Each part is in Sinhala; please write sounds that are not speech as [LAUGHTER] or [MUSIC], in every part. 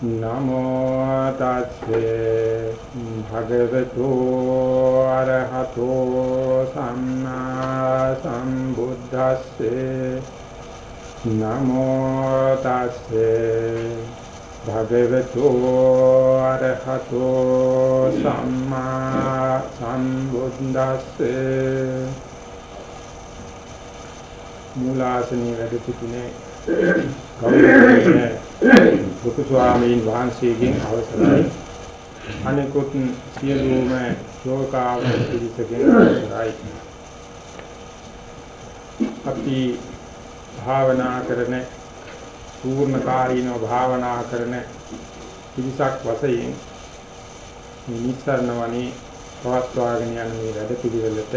නමෝ තස්සේ භගවතු අරහතෝ සම්මා සම්බුද්දස්සේ නමෝ තස්සේ භගවතු අරහතෝ සම්මා සම්බුද්දස්සේ මූලාසනයේ වැඩ සිටිනේ. [COUGHS] ගෞරවනීය ලොකු ස්වාමීන් වහන්සේගෙන් අවසරයි. අනෙකුත් සියලුම ශෝකාව පිළිසගෙන අවසරයි. අපි භාවනා කරන පූර්ණකාරීනව භාවනා කරන පිරිසක් වශයෙන් නිස්සරණ වනේ පවත්වාගෙන යන මේ වැඩ පිළිවෙලට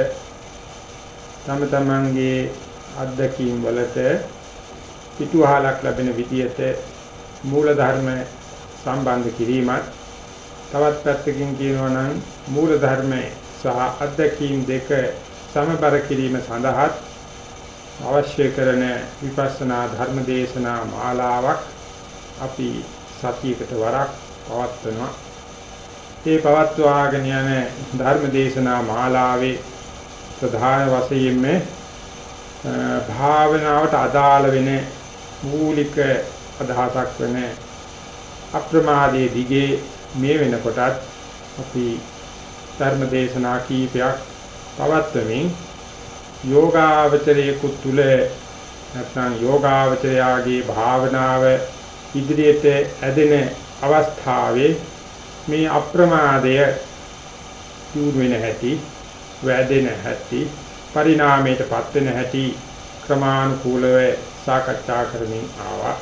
තම තමන්ගේ අත්දැකීම් වලට පිටුවහලක් ලැබෙන විදියට මූල ධර්ම සම්බන්ධ කිරීමත් තවත් පැත්තකින් කියනවා නම් මූල ධර්ම සහ අත්දැකීම් දෙක සමබර කිරීම සඳහා අවශ්‍ය කරන විපස්සනා ධර්ම දේශනා මාලාවක් අපි සතියකට වරක් පවත්වනවා. ඒ පවත්වාගෙන යන ධර්ම දේශනා මාලාවේ ප්‍රධාන වශයෙන්ම භාවනාවට අදාළ වෙන මූලික අදහසක් වෙන අප්‍රමාදයේ දිගේ මේ වෙනකොටත් අපි ධර්ම දේශනා කීපයක් පවත්වමින් යෝගාවචරයේ කුතුල නැත්නම් යෝගාවචරයාගේ භාවනාව ඉදිරියට ඇදෙන අවස්ථාවේ මේ අප්‍රමාදය දියුණු වෙන හැටි වැඩෙන හැටි පරිණාමයටපත් වෙන හැටි ක්‍රමානුකූලව සාකච්ඡා කරමින් ආවා.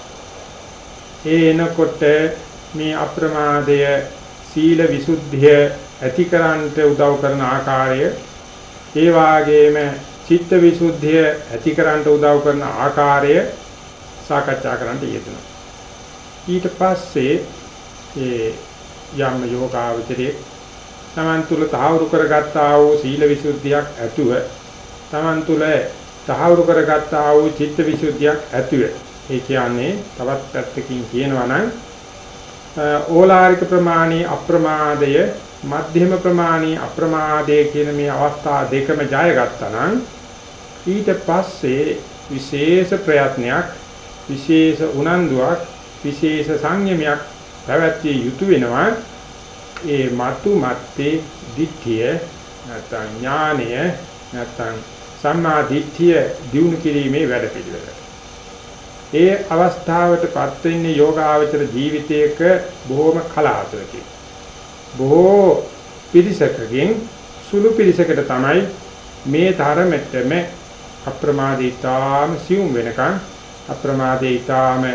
ඒ එනකොට මේ අප්‍රමාදය සීල විසුද්ධිය ඇතිකරන්ට උදව් කරන ආකාරය ඒ වාගේම චිත්ත විසුද්ධිය ඇතිකරන්ට උදව් කරන ආකාරය සාකච්ඡා කරන්න යෙදුණා. ඊට පස්සේ ඒ යම් යෝගාවචරයේ තමන් තුළ තහවුරු කරගත්තා වූ සීල විසුද්ධියක් ඇතුව තමන් තුළ තහවුරු කරගත්තා වූ චිත්ත විසුද්ධියක් ඇතුව ඒ කියන්නේ තවත් පැත්තකින් කියනවා නම් ඕලාරික ප්‍රමාණී අප්‍රමාදය මධ්‍යම ප්‍රමාණී අප්‍රමාදය කියන මේ අවස්ථා දෙකම ජය ගත්තා නම් ඊට පස්සේ විශේෂ ප්‍රයත්නයක් විශේෂ උනන්දුවක් විශේෂ සංයමයක් පැවැත්විය යුතු වෙනවා. ඒ මතු මත්තේ දිට්ඨිය නැත්නම් ඥානය නැත්නම් සම්මා දිට්ඨිය දිනු කිරීමේ වැඩපිළිවෙල ඒ අවස්ථාවටපත් වෙන්නේ යෝගාවචර ජීවිතයක බොහොම කලාතුරකින්. බොහෝ පිරිසකකින් සුළු පිරිසකට තමයි මේ තරමටම අප්‍රමාදීතාම සියුම් වෙනකන් අප්‍රමාදීතාම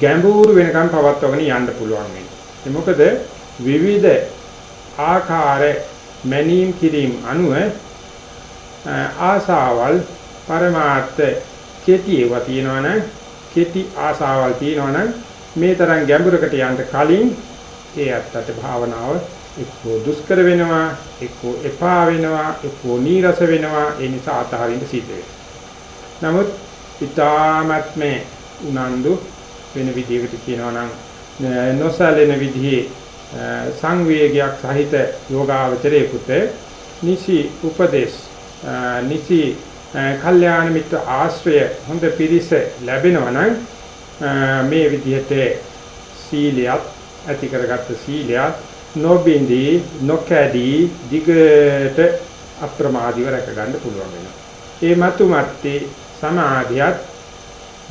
ගැඹුරු වෙනකන් පවත්වාගෙන යන්න පුළුවන් වෙන්නේ. මොකද විවිධ ආකාර මැනීම් කිරීම අනුව ආසාවල් පරමාර්ථ කෙටි ඒවා තියෙනවනම් කෙටි ආසාවල් තියෙනවනම් මේ තරම් ගැඹුරකට යන්න කලින් ඒ අත්තට භාවනාව එක්කෝ දුෂ්කර වෙනවා එක්කෝ එපා වෙනවා එක්කෝ නීරස වෙනවා ඒ නිසා අතහරින්න සිද්ධ වෙනවා. නමුත් ඊ타මත්ම උනන්දු වෙන විදිහකට කියනවා නම් නොසලෙන විදිහේ සංවේගයක් සහිත යෝගාවචරයේ පුතේ නිසි උපදේශ නිසි කල්යාණ මිත්‍ර ආශ්‍රය හොඳ පිරිස ලැබෙනවා නම් මේ විදිහට සීලයක් ඇති කරගත්ත සීලයක් නොබින්දී නොකැඩී දිගට අප්‍රමාදීව රැක ගන්න පුළුවන් වෙනවා. ඒ මතු මැත්තේ සමාධියත්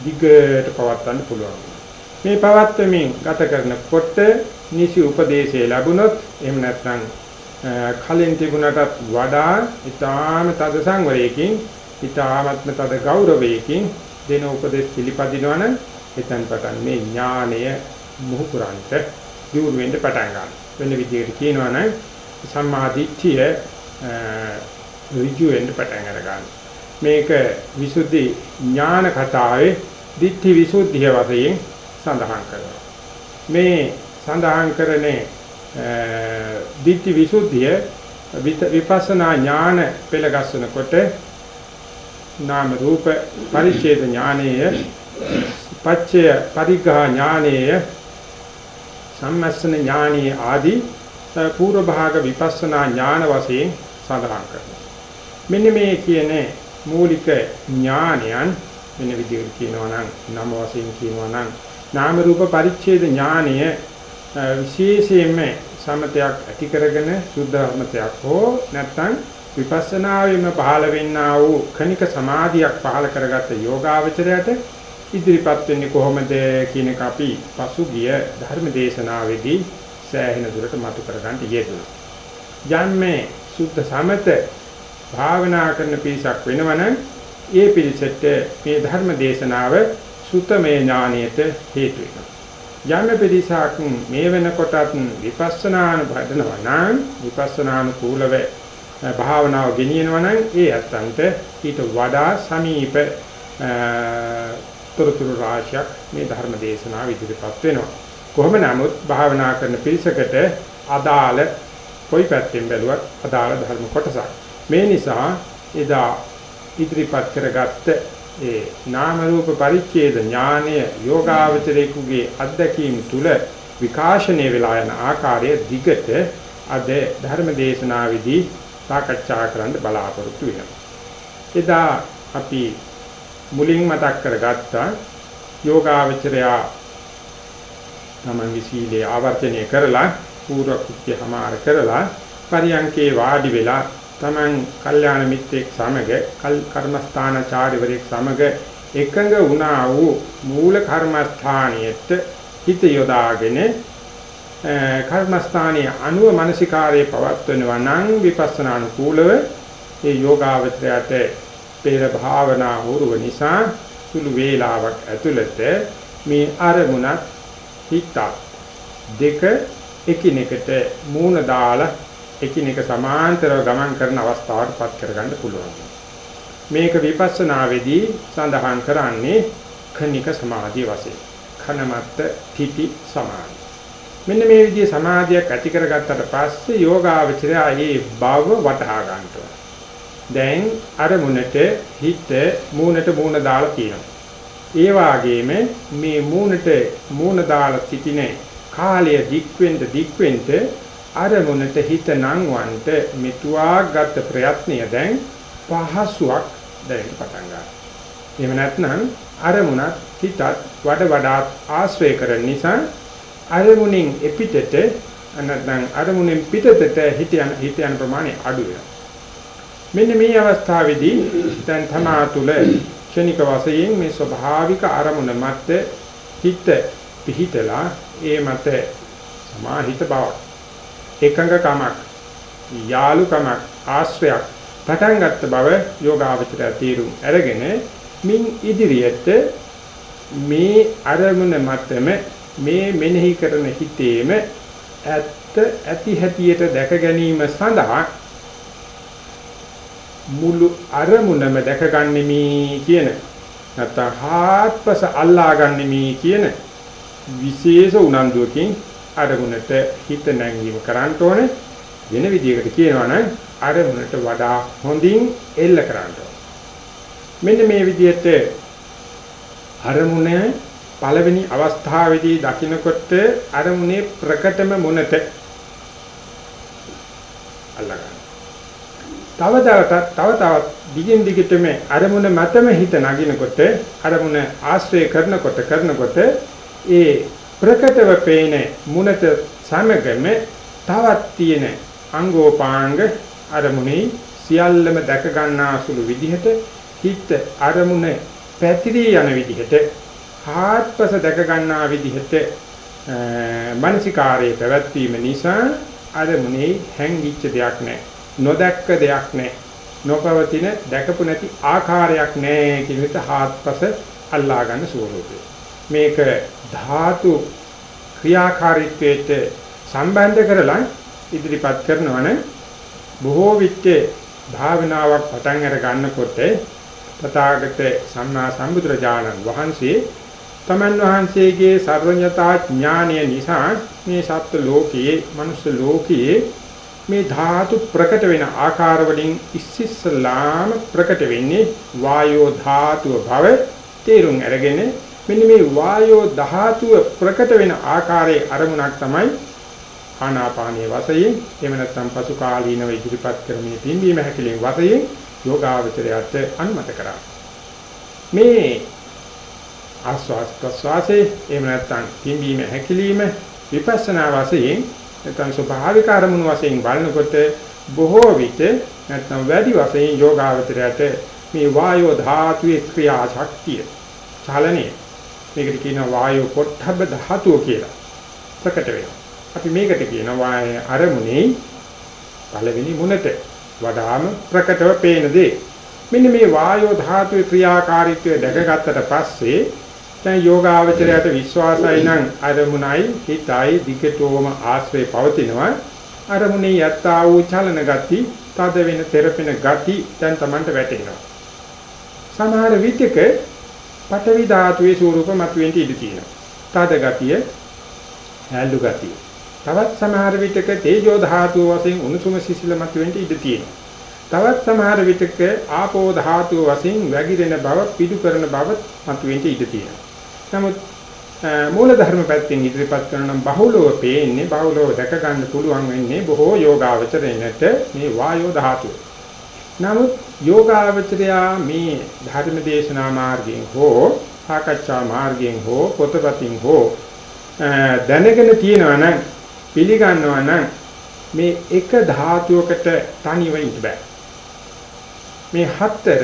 දිගට පවත්වන්න පුළුවන්. මේ පවත්වමින් ගත කරනකොට නිසි උපදේශය ලැබුණොත් එහෙම නැත්නම් කලින් තිබුණටත් වඩා ඊටාම තද සංවරයකින් ඊ타ත්ම තද ගෞරවයකින් දෙන උපදෙස් පිළිපදිනවනම් එතෙන් පටන් මේ ඥානය මුහුකුරන්ට දියුණු වෙන්න පටන් ගන්නවා. වෙන විදිහකට කියනවනම් සම්මාදිට්ඨිය ඍජු වෙන්න පටන් අර ගන්නවා. මේක විසුද්ධි ඥාන කතාවේ දිට්ඨි විසුද්ධිය වශයෙන් සඳහන් කරනවා. මේ සඳහන් කරන්නේ දිට්ඨි විසුද්ධිය විපස්සනා ඥාන පෙළගස්සනකොට නාම රූප පරිච්ඡේද ඥානීය පච්චය පරිග්‍රහ ඥානීය සම්මස්සන ඥානීය ආදී පූර්ව භාග විපස්සනා ඥාන වශයෙන් සඳහන් කරනවා. මෙන්න මේ කියන මූලික ඥානයන් වෙන විදිහට කියනවා නම් නම වශයෙන් කියනවා නම් නාම රූප පරිච්ඡේද ඥානය විශේෂයෙන්ම සමතයක් ඇති කරගෙන සුද්ධ ධර්මතයක් හෝ නැත්නම් විපස්සනාවෙම පහළ වෙන්නා වූ කණික සමාධියක් පහළ කරගත්ත යෝගාවචරයට ඉදිරිපත් වෙන්නේ කොහොමද කියන එක අපි පසුගිය ධර්ම දේශනාවේදී සෑහෙන දුරට මතු කරගන්න යෙදුණා. යන්නේ සුද්ධ සමත භාවනා කරන පිරිසක් වෙනවනම් ඒ පිරිසට මේ ධර්ම දේශනාව සුතමේ ඥානයට හේතු වෙනවා. යම් පිරිසක් මේ වෙනකොටත් විපස්සනාන වඩනවා නම් විපස්සනානුකූලව භාවනාව ගෙනියනවා නම් ඒ අත්තන්ට ඊට වඩා සමීප තොරතුරු රාශියක් මේ ධර්ම දේශනාව ඉදිරිපත් වෙනවා. කොහොම නමුත් භාවනා කරන පිරිසකට අදාළ කොයි පැත්තෙන් බැලුවත් අදාළ ධර්ම කොටසක්. මේ නිසා එදා ඉදිරිපත් කරගත්ත ඒ නාම රූප පරිච්ඡේද ඥානය යෝගාවචරේකුගේ අත්දැකීම් තුල විකාශනය වෙලා යන ආකාරය දිගට අද ධර්ම දේශනාවේදී සාකච්ඡා කරන්න බලාපොරොත්තු වෙනවා. එදා අපි මුලින් මතක් කරගත්තා යෝගාවචරයා තමන්ගේ සීලය ආවර්ජනය කරලා පූර්ව කෘත්‍ය හමාර කරලා පරියංකේ වාඩි වෙලා තමන් කල්යාණ මිත්‍රෙක් සමග කර්මස්ථානචාරිවරයෙක් සමග එකඟ වුණා වූ මූල කර්මස්ථානියට හිත යොදාගෙන කර්මස්ථානයේ අනුව මානසිකාරයේ පවත්වනවා නම් විපස්සනානුකූලව ඒ යෝගාවචරයට පෙර භාවනා වූ නිසා සුළු වේලාවක් ඇතුළත මේ අරමුණත් හිතත් දෙක එකිනෙකට මූණ දාලා එකිනෙක සමාන්තරව ගමන් කරන අවස්ථාවට පත් කරගන්න පුළුවන්. මේක විපස්සනාවේදී සඳහන් කරන්නේ khනික සමාධිය වශයෙන්. khනමත්ත තිති සමාධි. මෙන්න මේ විදිහේ සමාධියක් ඇති කරගත්තට පස්සේ යෝගාවචරය ඒ බව වටහා ගන්නවා. දැන් අරමුණට හිත මූණට මූණ දාලා තියෙනවා. ඒ වාගේම මේ මූණට මූණ දාලා සිටින කාලය දික්වෙන්න දික්වෙන්න අරමුණට හිත නංවන්ට මෙතුආ ගත ප්‍රයත්නය දැන් පහසුවක් දැනෙන්න පටන් ගන්නවා. එහෙම නැත්නම් අරමුණත් හිතත් වඩ වඩාත් ආශ්‍රය කරන නිසා අරමුණෙන් එපිටට නැත්නම් අරමුණෙන් පිටතට හිත යන හිත යන ප්‍රමාණය අඩු වෙනවා. මෙන්න මේ අවස්ථාවේදී දැන් තමා තුළ ක්ෂණික වශයෙන් මේ ස්වභාවික අරමුණ මත හිත පිහිටලා ඒ මත සමාහිත බවක් එකඟකමක් යාලුකමක් ආශ්‍රයක් පටන් ගත්ත බව යෝගාවචරය තීරුම් අරගෙන මින් ඉදිරියට මේ අරමුණ මතම මේ මෙනෙහි කරන හිතේම ඇත්ත ඇති හැටියට දැක ගැනීම සඳහා මුළු අරමුණම දැකගන්නෙමි කියන නැත්නම් හාත්පස අල්ලාගන්නෙමි කියන විශේෂ උනන්දුවකින් අරමුණට හිත නැංවීම කරන්න ඕනේ. වෙන විදිහකට කියනවා නම් අරමුණට වඩා හොඳින් එල්ල කරන්න මෙන්න මේ විදිහට අරමුණ පළවෙනි අවස්ථාවේදී දකින්නකොට අරමුණේ ප්‍රකටම මොනට අල්ලගන්න. තව තවත් තව තවත් දිගින් දිගටම අරමුණ මතම හිත නගිනකොට අරමුණ ආශ්‍රය කරනකොට කරනකොට ඒ ප්‍රකටව පේන මුනත සමගම තවත් තියෙන අංගෝපාංග අරමුණේ සියල්ලම දැක ගන්නාසුළු විදිහට හිත අරමුණ පැතිරී යන විදිහට හාත්පස දැක ගන්නා විදිහට මානසිකාරයේ පැවැත්වීම නිසා අරමුණේ හැංගිච්ච දෙයක් නැහැ නොදැක්ක දෙයක් නැහැ නොපවතින දැකපු නැති ආකාරයක් නැහැ කියන විදිහට හාත්පස අල්ලා ගන්න ස්වරූපය මේක ධාතු ක්‍රියාකාරීත්වයට සම්බන්ධ කරලා ඉදිරිපත් කරනවනේ බොහෝ විට භාවනාවක් පටන් අර ගන්නකොට තථාගත සම්මා සම්බුදුරජාණන් වහන්සේ තමන් වහන්සේගේ සර්වඥතා ඥානය නිසා මේ සත්ත්ව ලෝකයේ මනුෂ්‍ය ලෝකයේ මේ ධාතු ප්‍රකට වෙන ආකාර වලින් ඉස්සිස්සලාම ප්‍රකට වෙන්නේ වායෝ ධාතුව බව තේරුම් අරගෙන මෙන්න මේ වායෝ ධාතුව ප්‍රකට වෙන ආකාරයේ අරමුණක් තමයි ආනාපානීය වශයෙන් එහෙම නැත්නම් පසු කාලීනව ඉදිරිපත් කරමින් පිම්බීම හැකිලින් වශයෙන් යෝගාවචරයට අනුමත කරා. මේ ආස්වාස් ප්‍රස්වාසයේ එහෙම නැත්නම් පිම්බීම හැකිලිම විපස්සනා වශයෙන් නැත්නම් ස්වභාවික අරමුණු වශයෙන් බලනකොට බොහෝ විට නැත්නම් වැඩි වශයෙන් යෝගාවචරයට මේ වායෝ ධාතුවේ ක්‍රියා ශක්තිය චලනය මේකට කියනවා වායෝ පොට්ටබ්බ ධාතුව කියලා ප්‍රකට වෙනවා. අපි මේකට කියනවා අරමුණේ පළවෙනි මුනට වඩාම ප්‍රකටව පේන දේ. මෙන්න මේ වායෝ ධාතුවේ ක්‍රියාකාරීත්වය දැකගත්තට පස්සේ දැන් යෝගාවචරයට විශ්වාසයි නම් අරමුණයි හිතයි දිගටම ආශ්‍රේ පවතිනවා. අරමුණේ යත්තා වූ චලන ගති, තද වෙන තෙරපෙන ගති දැන් Tamanට වැටෙනවා. සමහර විටක පඨවි ධාතුවේ ස්වරූප මතුවෙන්න ඉඩ තියෙනවා. තද ගතිය, හැලු ගතිය. තවත් සමහර විටක තේජෝ ධාතුව වශයෙන් උණුසුම සිසිල මතුවෙන්න ඉඩ තියෙනවා. තවත් සමහර විටක ආපෝ ධාතුව වශයෙන් වැగిරෙන බව පිටු කරන බව මතුවෙන්න ඉඩ තියෙනවා. නමුත් මූල ධර්ම පැත්තෙන් ඉදිරිපත් කරන නම් බහුලව පේන්නේ බහුලව දැක ගන්න පුළුවන් වෙන්නේ බොහෝ යෝගාවචරයන්ට මේ වායෝ ධාතුව. නමුත් යෝගාවචරයා මේ ධර්ම දේශනා මාර්ගයෙන් හෝ සාකච්ඡා මාර්ගයෙන් හෝ පොතපතින් හෝ දැනගෙන තියෙනවා නම් පිළිගන්නවා නම් මේ එක ධාතුවකට තනිව ඉන්න බෑ. මේ හතර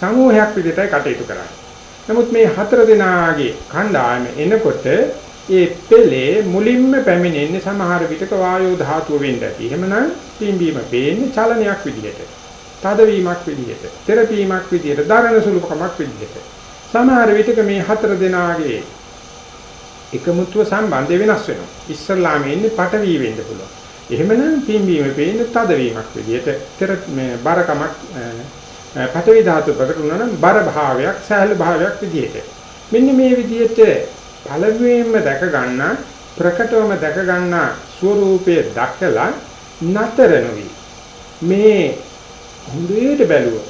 සමූහයක් විදිහටයි කටයුතු කරන්නේ. නමුත් මේ හතර දෙනාගේ කණ්ඩායම එනකොට ඒ පෙළේ මුලින්ම පැමිණෙන්නේ සමහර විටක වායෝ ධාතුව වෙන්න ඇති. එහෙමනම් පිම්බීම පේන්නේ චලනයක් විදිහට. තදවීමක් විදිහට. තෙරපීමක් විදිහට. දරණ සුළුකමක් විදිහට. සමහර විටක මේ හතර දෙනාගේ එකමුතුව සම්බන්ධය වෙනස් වෙනවා. ඉස්සල්ලාම එන්නේ පටවි වෙන්න පුළුවන්. එහෙමනම් පිම්බීම පේන්නේ තදවීමක් විදිහට තෙර මේ බරකමක් පටවි ධාතු ප්‍රකට වුණා නම් බර භාවයක් සහැල්ලු භාවයක් විදිහට. මෙන්න මේ විදිහට පළවෙනිම දැක ගන්න ප්‍රකටවම දැක ගන්න ස්වરૂපයේ දක්කලා නතර නොවි. මේ හොඳට බැලුවොත්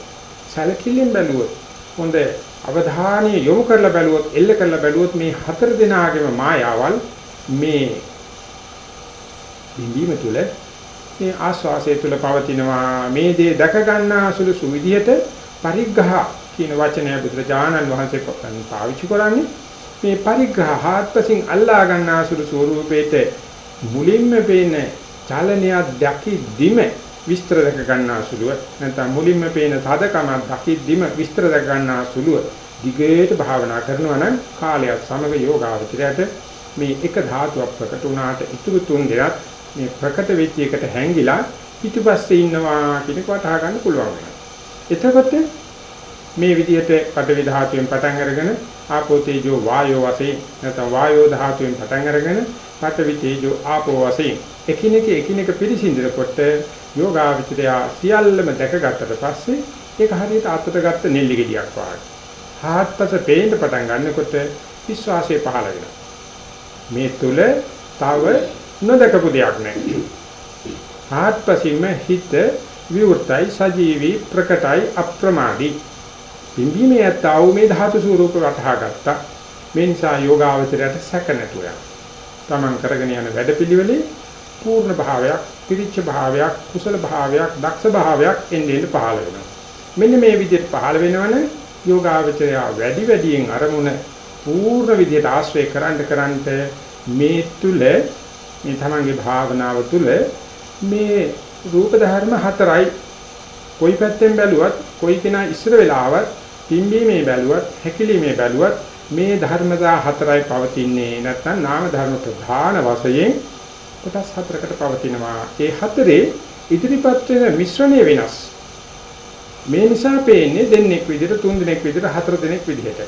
සැලකිල්ලෙන් බැලුවොත් හොඳ අවධානය යොමු කරලා බැලුවොත් එල්ල කරලා බැලුවොත් මේ හතර දෙනාගේම මායාවල් මේ බිඳීම තුළ මේ ආස්වාසය තුළ පවතිනවා. මේ දේ දැක ගන්නා සුළු සුවිධියට පරිග්‍රහ කියන වචනය බුදුරජාණන් වහන්සේ පාවිච්චි කරන්නේ. මේ පරිග්‍රහ හාත්පසින් අල්ලා ගන්නා සුළු ස්වරූපේට මුලින්ම පේන චලනයක් දකිද්දිම විස්තර දැක ගන්නා සුළුව නැත්නම් මුලින්ම පේන තදකම දකිද්දිම විස්තර දැක ගන්නා සුළුව දිගට භාවනා කරනවා නම් කාලයක් සමග යෝගාවචරයට මේ එක ධාතුවක් ප්‍රකට වුණාට ඉතුරු තුන් දෙයක් මේ ප්‍රකට වෙච්ච එකට හැංගිලා පිටිපස්සේ ඉන්නවා කියන එක වටහා ගන්න පුළුවන් වෙනවා. එතකොට මේ විදිහට පඩවි ධාතුවෙන් පටන් අරගෙන ආපෝ තේජෝ වායෝ වශයෙන් නැත්නම් වායෝ ධාතුවෙන් පටන් අරගෙන පඨවි තේජෝ ආපෝ වශයෙන් එකිනෙක එකිනෙක පිරිසිඳනකොට යෝගාවචරය සියල්ලම දැකගත්තට පස්සේ ඒක හරියට අතට ගත්ත නෙල්ලි ගෙඩියක් වගේ. හාත්පස පේන්න පටන් ගන්නකොට විශ්වාසය පහළ වෙනවා. මේ තුල තව නොදකපු දෙයක් නැහැ. හාත්පසින්ම හිත විවෘතයි සජීවී ප්‍රකටයි අප්‍රමාදී. පිම්බීමේ යතාව මේ ධාතු ස්වරූප වටහා ගත්තා. මේ නිසා යෝගාවචරයට සැක නැතුව යනවා. තමන් කරගෙන යන වැඩපිළිවෙලේ පූර්ණ භාවයක්, පිරිච්ච භාවයක්, කුසල භාවයක්, දක්ෂ භාවයක් එන්නේ පහළ වෙනවා. මෙන්න මේ විදිහට පහළ වෙනවනේ යෝගාවචරය වැඩි වැඩියෙන් අරමුණ පූර්ණ විදිහට ආශ්‍රය කරන්න කරන්ට මේ තුල මේ තමන්ගේ භාවනාව තුල මේ රූප ධර්ම හතරයි කොයි පැත්තෙන් බැලුවත් කොයි කෙනා ඉස්සර වෙලාවත් පිම්බීමේ බැලුවත් හැකිලිමේ බැලුවත් මේ ධර්මතා හතරයි පවතින්නේ නැත්නම් නාම ධර්ම ප්‍රධාන වශයෙන් කොටස් හතරකට පවතිනවා. ඒ හතරේ ඉදිරිපත් වෙන මිශ්‍රණය වෙනස්. මේ නිසා පේන්නේ දෙන්නෙක් විදිහට තුන් දෙනෙක් විදිහට හතර දෙනෙක් විදිහට.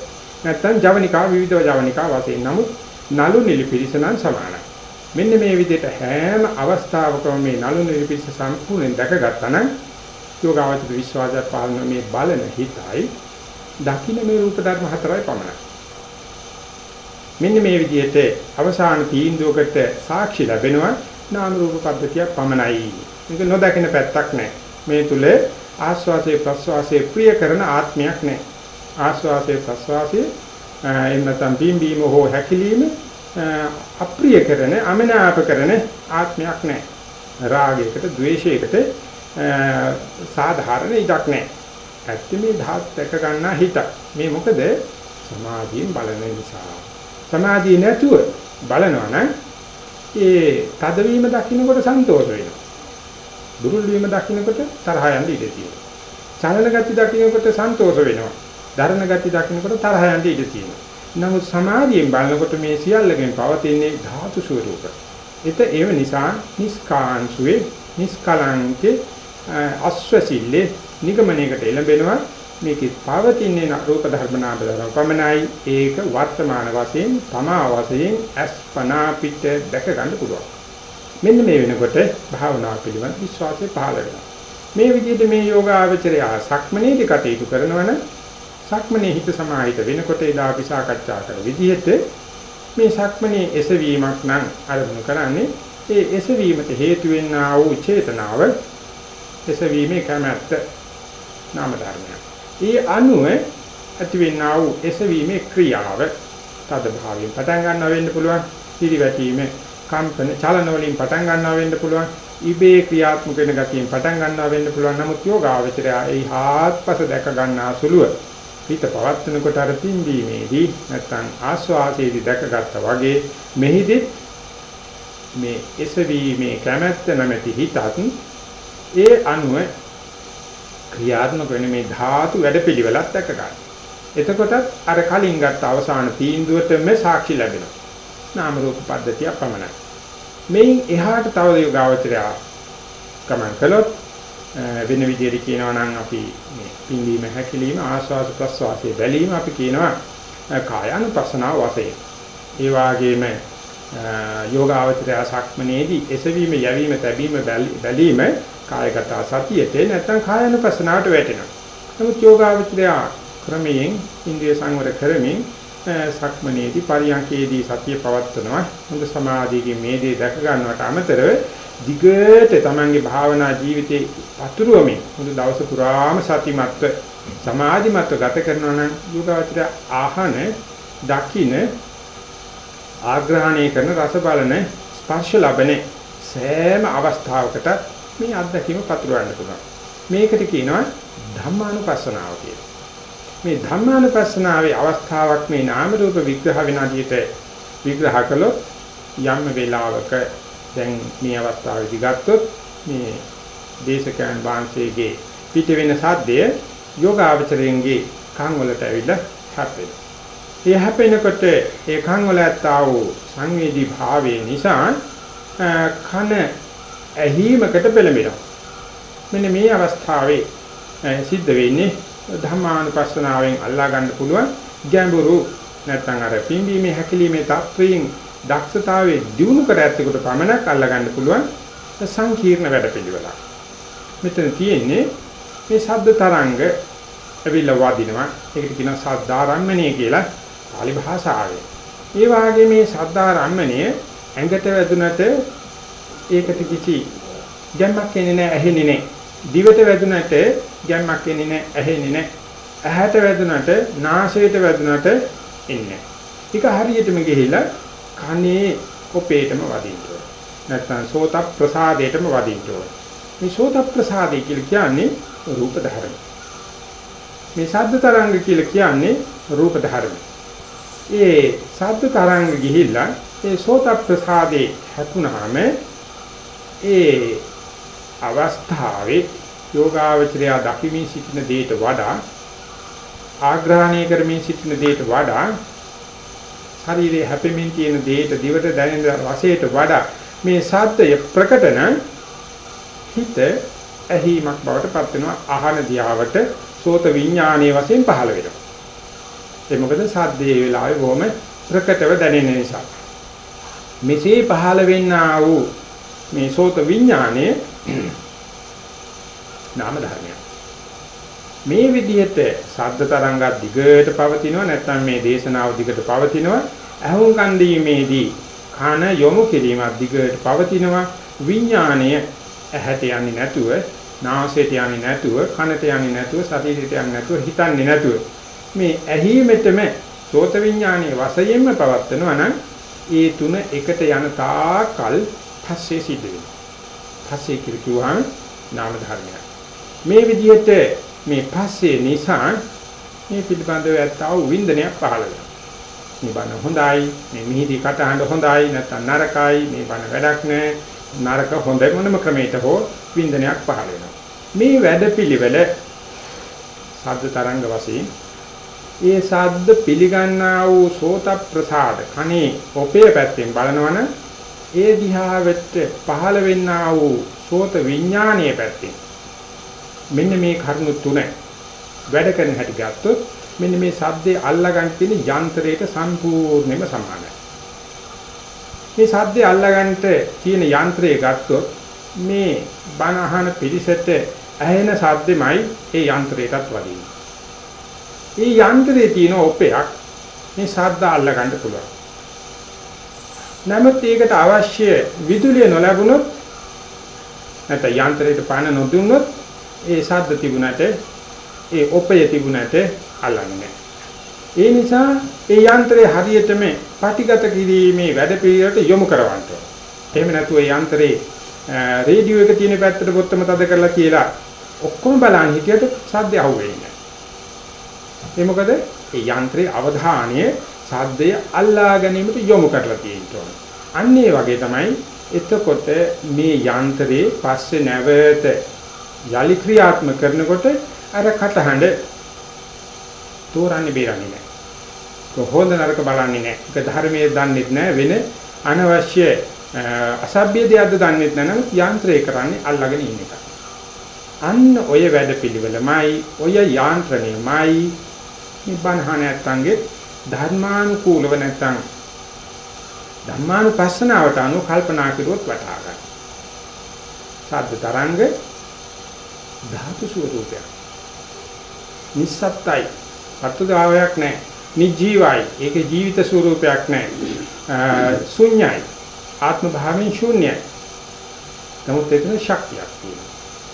නැත්තම් ජවනිකා විවිධ ජවනිකා වශයෙන් නමුත් නලු නිලි පිරිස නම් සමානයි. මෙන්න මේ විදිහට හැම අවස්ථාවකම මේ නලු නිලි පිරිස සම්පූර්ණයෙන් දැකගත්තා නම් යෝගාවචර විශ්වාසය පාලන මේ බලන හිතයි දකින්න මේ රූප ධර්ම හතරයි පමණයි. මෙන්න මේ විදිහට අවසාන තීන්දුවකට සාක්ෂි ලැබෙනවා නාම රූප පද්ධතිය පමණයි. මේක නොදකින පැත්තක් නැහැ. මේ තුල ආස්වාසේ ප්‍රස්වාසේ ප්‍රිය කරන ආත්මයක් නැහැ. ආස්වාසේ ප්‍රස්වාසේ එහෙම නැත්නම් බිම්බීම හෝ හැකිලිම අප්‍රිය කරන අමනාප කරන ආත්මයක් නැහැ. රාගයකට, ద్వේෂයකට සාධාරණ ඉඩක් නැහැ. ඇත්තේ මේ ධාත් දැක ගන්නා හිත. මේ මොකද සමාධියෙන් බලන නිසා. සමාධිය නැතුව බලනවා නම් ඒ තදවීම දකින්නකොට සන්තෝෂ වෙනවා. දුර්වල වීම දකින්නකොට තරහ යන්න ඉඩ තියෙනවා. චලන ගති දකින්නකොට සන්තෝෂ වෙනවා. ධර්ණ ගති දකින්නකොට තරහ යන්න ඉඩ තියෙනවා. නමුත් සමාධියෙන් බලනකොට මේ සියල්ලගෙන් පවතින්නේ ධාතු ස්වરૂප. ඒත ඒව නිසා නිස්කාංශුවේ නිස්කලංකේ අස්වැසිල්ලේ නිගමනයකට එළඹෙනවා. මේකේ පවතින්නේ රූප ධර්ම නාම ධර්ම පමණයි. ඒක වර්තමාන වශයෙන් තමා වශයෙන් අස්පනා පිට දැක ගන්න පුළුවන්. මෙන්න මේ වෙනකොට භාවනාව පිළිබඳ විශ්වාසය පහළ වෙනවා. මේ විදිහට මේ යෝගාවචරය සක්මනේදී කටයුතු කරනවන සක්මනේ හිත සමාහිත වෙනකොට එදා අපි සාකච්ඡා කර විදිහට මේ සක්මනේ එසවීමක් නම් අරමුණු කරන්නේ ඒ එසවීමට හේතු වෙන්නා වූ චේතනාව එසවීමේ කැමැත්ත නාම ධර්මයක්. ඒ අනුව ඇතිවෙනා වූ එසවීමේ ක්‍රියාව තද භාවයෙන් පටන් ගන්නවා වෙන්න පුළුවන්. පිරිවැටීම කම්පන චලන වලින් පටන් ගන්නවා වෙන්න පුළුවන්. ඉබේ ක්‍රියාත්මක වෙන ගතියෙන් පටන් ගන්නවා වෙන්න පුළුවන්. නමුත් යෝගාවචරය ඒ හාත්පස දැක ගන්නා සුළුව හිත පවත්වනකොට අර පින්දීමේදී නැත්නම් ආස්වාදයේදී දැකගත්තා වගේ මෙහිදී මේ එසවීමේ කැමැත්ත නැමැති හිතත් ඒ අනුව ක්‍රියාත්මක වෙන මේ ධාතු වැඩපිළිවෙලත් දැක ගන්න. එතකොටත් අර කලින් ගත්ත අවසාන තීන්දුවටම සාක්ෂි ලැබෙනවා. නාම රූප පද්ධතිය පමණයි. මේන් එහාට තව යෝගාවචරය ගමන් කළොත් වෙන විදිහට කියනවා නම් අපි මේ පින්වීම හැකිලිම ආස්වාද ප්‍රස්වාසයේ බැලීම අපි කියනවා කායानुපස්සනාව වශයෙන්. ඒ වගේම යෝගාවචරය සක්මනේදී එසවීම යැවීම තැබීම බැලීම කායගත සතියට නැත්නම් කායानुපස්සනාවට වැටෙනවා. නමුත් යෝගාවචරය ක්‍රමයෙන් ඉන්ද්‍රිය සංවර කරමින් සක්මනේදී පරියන්කේදී සතිය පවත්වනවා. හොඳ සමාධියකින් මේ දේ දැක ගන්නවට අමතරව දිගට තමන්ගේ භාවනා ජීවිතේ අතුරුවමින් මුළු දවස පුරාම සතිමත්ව සමාධිමත්ව ගත කරනවා නම් යෝගාවචරය ආහන දකින්න ආග්‍රහණය කරන රස බලන ස්පර්ශ ලබන සෑම අවස්ථාවකට මේ අත්දැකීම පතුරවන්න පුළුවන්. මේකට කියනවා ධම්මානුපස්සනාව කියලා. මේ ධම්මානුපස්සනාවේ අවස්ථාවක් මේ නාම රූප විග්‍රහ විනාඩියට විග්‍රහ කළොත් යම් වේලාවක දැන් මේ අවස්ථාවේදී ගත්තොත් මේ දේශකයන් වහන්සේගේ පිට වෙන සද්දය යෝගාවචරයෙන්ගේ කන් වලට ඇවිල්ලා හැප්පෙනවා. ඒ හැපෙනකොට ඒ කන් වල ඇත්තා වූ සංවේදී භාවයේ නිසා කන ඇහිමකට පෙළඹෙනවා. මෙන්න මේ අවස්ථාවේ සිද්ධ වෙන්නේ ධම්මානුපස්සනාවෙන් අල්ලා ගන්න පුළුවන් ගැඹුරු නැත්නම් අර පිම්බීමේ හැකිලිමේ තත්වයෙන් දක්ෂතාවයේ දිනු කර ඇත්තෙකුට පමණක් අල්ලා ගන්න පුළුවන් සංකීර්ණ වැඩපිළිවෙලක්. මෙතන තියෙන්නේ මේ ශබ්ද තරංග ඇවිල්ලා වදිනවා. ඒකට කියනවා සද්දාරම්මණය කියලා පාලි භාෂාවේ. ඒ වාගේ මේ සද්දාරම්මණය ඇඟට වැදුනට ඒකට කිසි ගැම්මක් එන්නේ නැහැ ඇහෙන්නේ නැහැ. දිවට වැදුනට ගැම්මක් එන්නේ නැහැ ඇහෙන්නේ නැහැ. ඇහැට වැදුනට නාසයට වැදුනට එන්නේ නැහැ. ඒක හරියටම ගිහිලා කනේ කොපේටම වදින්න ඕන. නැත්නම් සෝත ප්‍රසාදයටම වදින්න ඕන. මේ සෝත ප්‍රසාදය කියලා කියන්නේ රූප ධර්ම. මේ ශබ්ද තරංග කියලා කියන්නේ රූප ධර්ම. ඒ ශබ්ද තරංග ගිහිල්ලා ඒ සෝත ප්‍රසාදේ හැතුනහම ඒ අවස්ථාවේ යෝගාවචරය දකිමින් සිටින දෙයට වඩා ආග්‍රහණය කරමින් සිටින දෙයට වඩා ශරීරයේ හැපෙමින් තියෙන දෙයට දිවට දැනෙන රසයට වඩා මේ සද්දය ප්‍රකට නම් හිත ඇහිමක් බවට පත් වෙනවා. ආහන දියාවට සෝත විඥානයේ වශයෙන් පහළ වෙනවා. ඒ මොකද සද්දේ වෙලාවේ බොහොම ප්‍රකටව දැනෙන නිසා. මෙසේ පහළ වෙන්නා වූ මේ සෝත විඥානයේ නාම ධර්මයක්. මේ විදිහට ශබ්ද තරංගات දිගට පවතිනවා නැත්නම් මේ දේශනාව දිගට පවතිනවා අහුන් කන්දීමේදී කන යොමු කිරීමක් දිගට පවතිනවා විඥාණය ඇහැට යන්නේ නැතුව නාසයට යන්නේ නැතුව කනට යන්නේ නැතුව ශරීරයට යන්නේ නැතුව හිතන්නේ නැතුව මේ ඇහිමෙතම සෝත විඥානයේ වශයෙන්ම පවත්නවා නම් ඒ තුන එකට යන තාකල් පස්සේ සිද්ධ වෙනවා. පස්සේ කිරුවාම නාම ධර්මයක්. මේ විදිහට මේ පස්සේ නිසා මේ පිළිබඳව ඇත්තව වින්දනයක් පහළ වෙනවා. මේ බණ හොඳයි, මේ මිහිදී කටහඬ හොඳයි, නැත්නම් නරකයි, මේ බණ වැඩක් නැහැ. නරක හොඳ මොනම ක්‍රමයකට හෝ වින්දනයක් පහළ වෙනවා. මේ වැඩපිළිවෙල ශබ්ද තරංග වශයෙන් ඒ ශබ්ද පිළිගන්නා වූ සෝත ප්‍රසාද කනේ ඔපේ පැත්තෙන් බලනවනම් ඒ දිහාවට පහළ වෙන්නා වූ සෝත විඥානීය පැත්තෙන් මෙන්න මේ කරුණු තුන වැඩ කරන හැටි ගත්තොත් මෙන්න මේ ශබ්දේ අල්ලගන්න තියෙන යන්ත්‍රයට සම්පූර්ණයෙන්ම සමානයි. මේ ශබ්දේ අල්ලගන්න තියෙන යන්ත්‍රය ගත්තොත් මේ බණ අහන පිළිසෙට ඇහෙන ශබ්දෙමයි ඒ යන්ත්‍රයටත් වදින්නේ. මේ යන්ත්‍රයේ තියෙන ඔපයක් මේ ශබ්ද අල්ලගන්න පුළුවන්. නමුත් ඒකට අවශ්‍ය විදුලිය නොලැබුණොත් නැත්නම් යන්ත්‍රයට පාන නොදුන්නොත් ඒ ශබ්ද තිබුණට ඒ ඔපය තිබුණට අල්ලන්නේ ඒ නිසා ඒ යන්ත්‍රය හරියටම පටිගත කිරීමේ වැඩපිළිවෙලට යොමු කරවන්න ඕන. එහෙම නැතුව ඒ යන්ත්‍රේ රේඩියෝ එක තියෙන පැත්තට පොත්තම තද කරලා කියලා ඔක්කොම බලන් හිටියට සද්ද අහුවෙන්නේ නැහැ. ඒ මොකද ඒ යන්ත්‍රයේ අවධානය සද්දය අල්ලා ගැනීමට යොමු කරලා තියෙනවා. අන්න ඒ වගේ තමයි එතකොට මේ යන්ත්‍රේ පස්සේ නැවත යලි ක්‍රියාත්මක කරනකොට අර කටහඬ තෝරන්නේ බේරන්නේ නැහැ. කොහොමද නරක බලන්නේ නැහැ. ඒක ධර්මයේ දන්නෙත් නැහැ වෙන අනවශ්‍ය අසභ්‍ය දෙයක්ද දන්නෙත් නැහැ නම් යන්ත්‍රය කරන්නේ අල්ලගෙන ඉන්න එක. අන්න ඔය වැඩපිළිවෙලමයි ඔය යාන්ත්‍රණයමයි නිබ්බානහන නැත්තන්ගේ ධර්මානුකූලව නැත්තම් ධර්මානුපස්සනාවට අනුව කල්පනා කරුවොත් වටහා ගන්න. සද්ද තරංග ධාතු ස්වරූපයක්. නිස්සත්තයි. අත්දාවයක් නැහැ. නිජීවයි. ඒකේ ජීවිත ස්වරූපයක් නැහැ. ශුන්‍යයි. ආත්ම භාවයෙන් ශුන්‍යයි. නමුත් එතන ශක්තියක් තියෙනවා.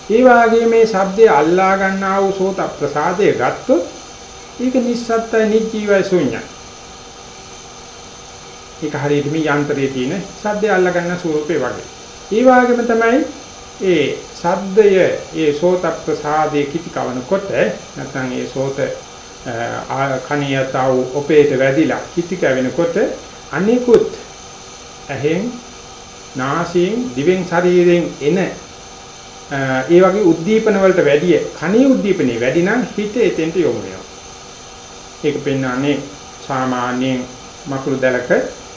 ඒ වාගේ මේ ශබ්දය අල්ලා ගන්නා වූ සෝත ප්‍රසාදය ගත්තොත් ඒක නිස්සත්තයි නිජීවයි ශුන්‍යයි. ඒක හරියට මේ යන්ත්‍රයේ තියෙන ශබ්දය අල්ලා ගන්න ස්වරූපේ වගේ. ඒ වගේම තමයි ඒ ශබ්දය ඒ සෝත ප්‍රසාදයේ කිති කවනකොට නැත්නම් ඒ සෝත කණියතාව ඔපේට වැදිලා කිති කැවෙනකොට අනිකුත් ඇහෙන් නාසයෙන් දිවෙන් ශරීරයෙන් එන ඒ වගේ උද්දීපන වලට වැඩිය කණේ උද්දීපනේ වැඩි නම් හිත එතෙන්ට යොමු වෙනවා. ඒක පෙන්වන්නේ සාමාන්‍යයෙන් මකුළු දැලක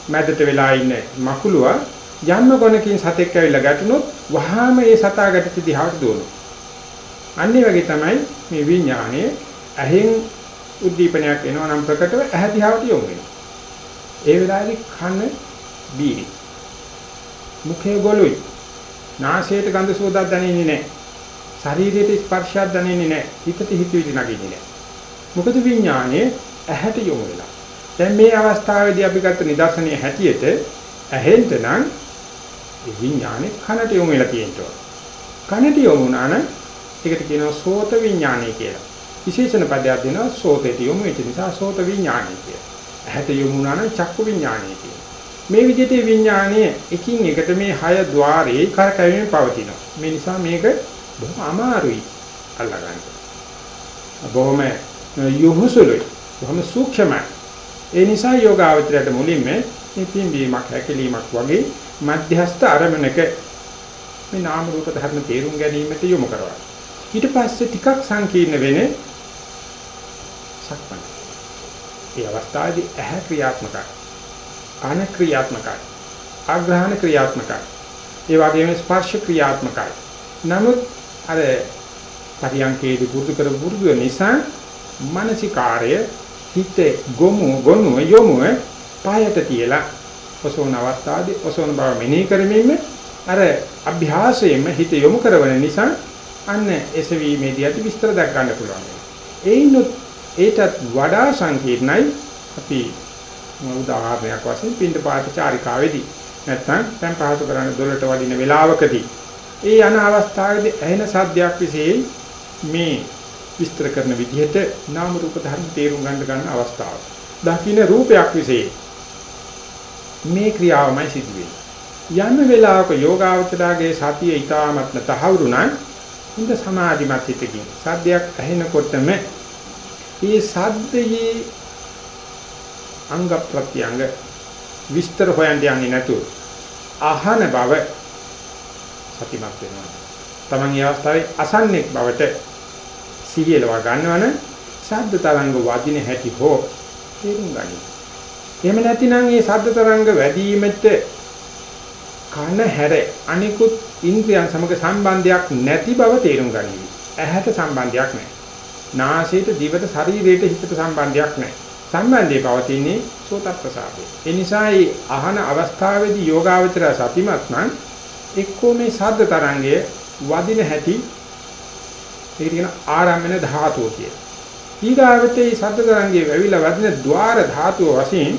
මැදට වෙලා ඉන්න මකුළුවා යන්න ගොනකින් සතෙක් ඇවිල්ලා ගැටුනොත් වහාම ඒ සතා ගැටති දිහාට දුවනවා. අනිත් වගේ තමයි මේ විඥානයේ ඇහෙන් උද්දීපනයක් එනවා නම් ප්‍රකටව ඇහැ දිහාට යොමු වෙනවා. ඒ වෙලාවේදී කන බීරි. මුඛය ගොළුයි. නාසයට ගඳ සුවඳක් දැනෙන්නේ නැහැ. ශරීරයට ස්පර්ශයක් දැනෙන්නේ නැහැ. හිතට හිතවිලි නැගෙන්නේ නැහැ. මොකද විඥානයේ ඇහැට යොමු වෙලා. දැන් මේ අවස්ථාවේදී අපි ගත්ත නිදර්ශනයේ හැටියට ඇහෙන්ට නම් ඒ විඥානේ කනට යොමු වෙලා තියෙනවා. කනට යොමු වුණා නම් ඒකට කියනවා සෝත විඥානය කියලා. විශේෂණ පදයක් දෙනවා සෝතේට යොමු වෙච්ච නිසා සෝත විඥානය කියලා. ඇහැට යොමු වුණා නම් චක්කු විඥානය කියලා. මේ විදිහට විඥානයේ එකින් එකට මේ හය ద్వාරේ කරකැවීමෙන් පවතිනවා. මේ නිසා මේක බොහොම අමාරුයි අල්ලගන්න. බොහොම යොහුසුලුයි. බොහොම සූක්ෂමයි. ඒ නිසා යෝගාවචරයට මුලින්ම මේ පිම්බීමක් හැකිලීමක් වගේ මධ්‍යස්ථ අරමුණක මේ නාම රූප ධර්ම තේරුම් ගැනීමට යොමු කරනවා. ඊට පස්සේ ටිකක් සංකීර්ණ වෙන්නේ සක්මන. ඒ අවස්ථාවේදී ඇහැ ක්‍රියාත්මකයි. කන ක්‍රියාත්මකයි. ආග්‍රහණ ක්‍රියාත්මකයි. ඒ වගේම ස්පර්ශ ක්‍රියාත්මකයි. නමුත් අර පරියන්කේදී පුරුදු කර පුරුදු නිසා මානසිකාර්ය හිතේ ගොමු ගොනු යොමු පායට තියලා ඔසෝන අවස්ථාවේදී ඔසෝන බව මෙනෙහි කරමින්ම අර අභ්‍යාසයෙන්ම හිත යොමු කරවන නිසා අන්න එසවීමේදී ඇති විස්තර දක් ගන්න පුළුවන්. ඒිනුත් ඒටත් වඩා සංකීර්ණයි අපි උදාහරණයක් වශයෙන් පින්ඩ පාත චාරිකාවේදී නැත්නම් දැන් පහසු කරන්න දොරට වඩින වෙලාවකදී ඒ යන අවස්ථාවේදී ඇහෙන සද්දයක් විශේෂ මේ විස්තර කරන විදිහට නාම රූප ධර්ම තේරුම් ගන්න ගන්න අවස්ථාව. දකින්න රූපයක් විශේෂ මේ ක්‍රියාවමයි සිදු වෙන්නේ යම් වෙලාවක යෝගාවචරාගේ සතිය ඊ타මත්ම තහවුරු නම් හොඳ සමාධිමත් හිතකින් සද්දයක් ඇහෙනකොටම මේ සද්දයේ අංග ප්‍රත්‍යංග විස්තර හොයන්න යන්නේ නැතුව අහන බව සතිමත් වෙනවා. Taman මේ අවස්ථාවේ අසන්නෙක් බවට සිහියලව ගන්නවන ශබ්ද තරංග වදින හැටි හෝ තේරුම් ගනි. එහෙම නැතිනම් මේ ශබ්ද තරංග වැඩිවීමට කන හැර අනිකුත් ඉන්ද්‍රියන් සමග සම්බන්ධයක් නැති බව තේරුම් ගනිවි. ඇහැට සම්බන්ධයක් නැහැ. නාසයට, දිවට, ශරීරයට, හිතට සම්බන්ධයක් නැහැ. සම්බන්ධය පවතින්නේ සෝත ප්‍රසාදේ. ඒ නිසා මේ අහන අවස්ථාවේදී යෝගාවචර සතිමත් නම් එක්කෝ මේ ශබ්ද තරංගය වදින හැටි ඒක කියන ආරම්භන ධාතුව කිය. ඊගාවට මේ ශබ්ද තරංගයේ වැවිලා වදින ద్వාර ධාතුව වශයෙන්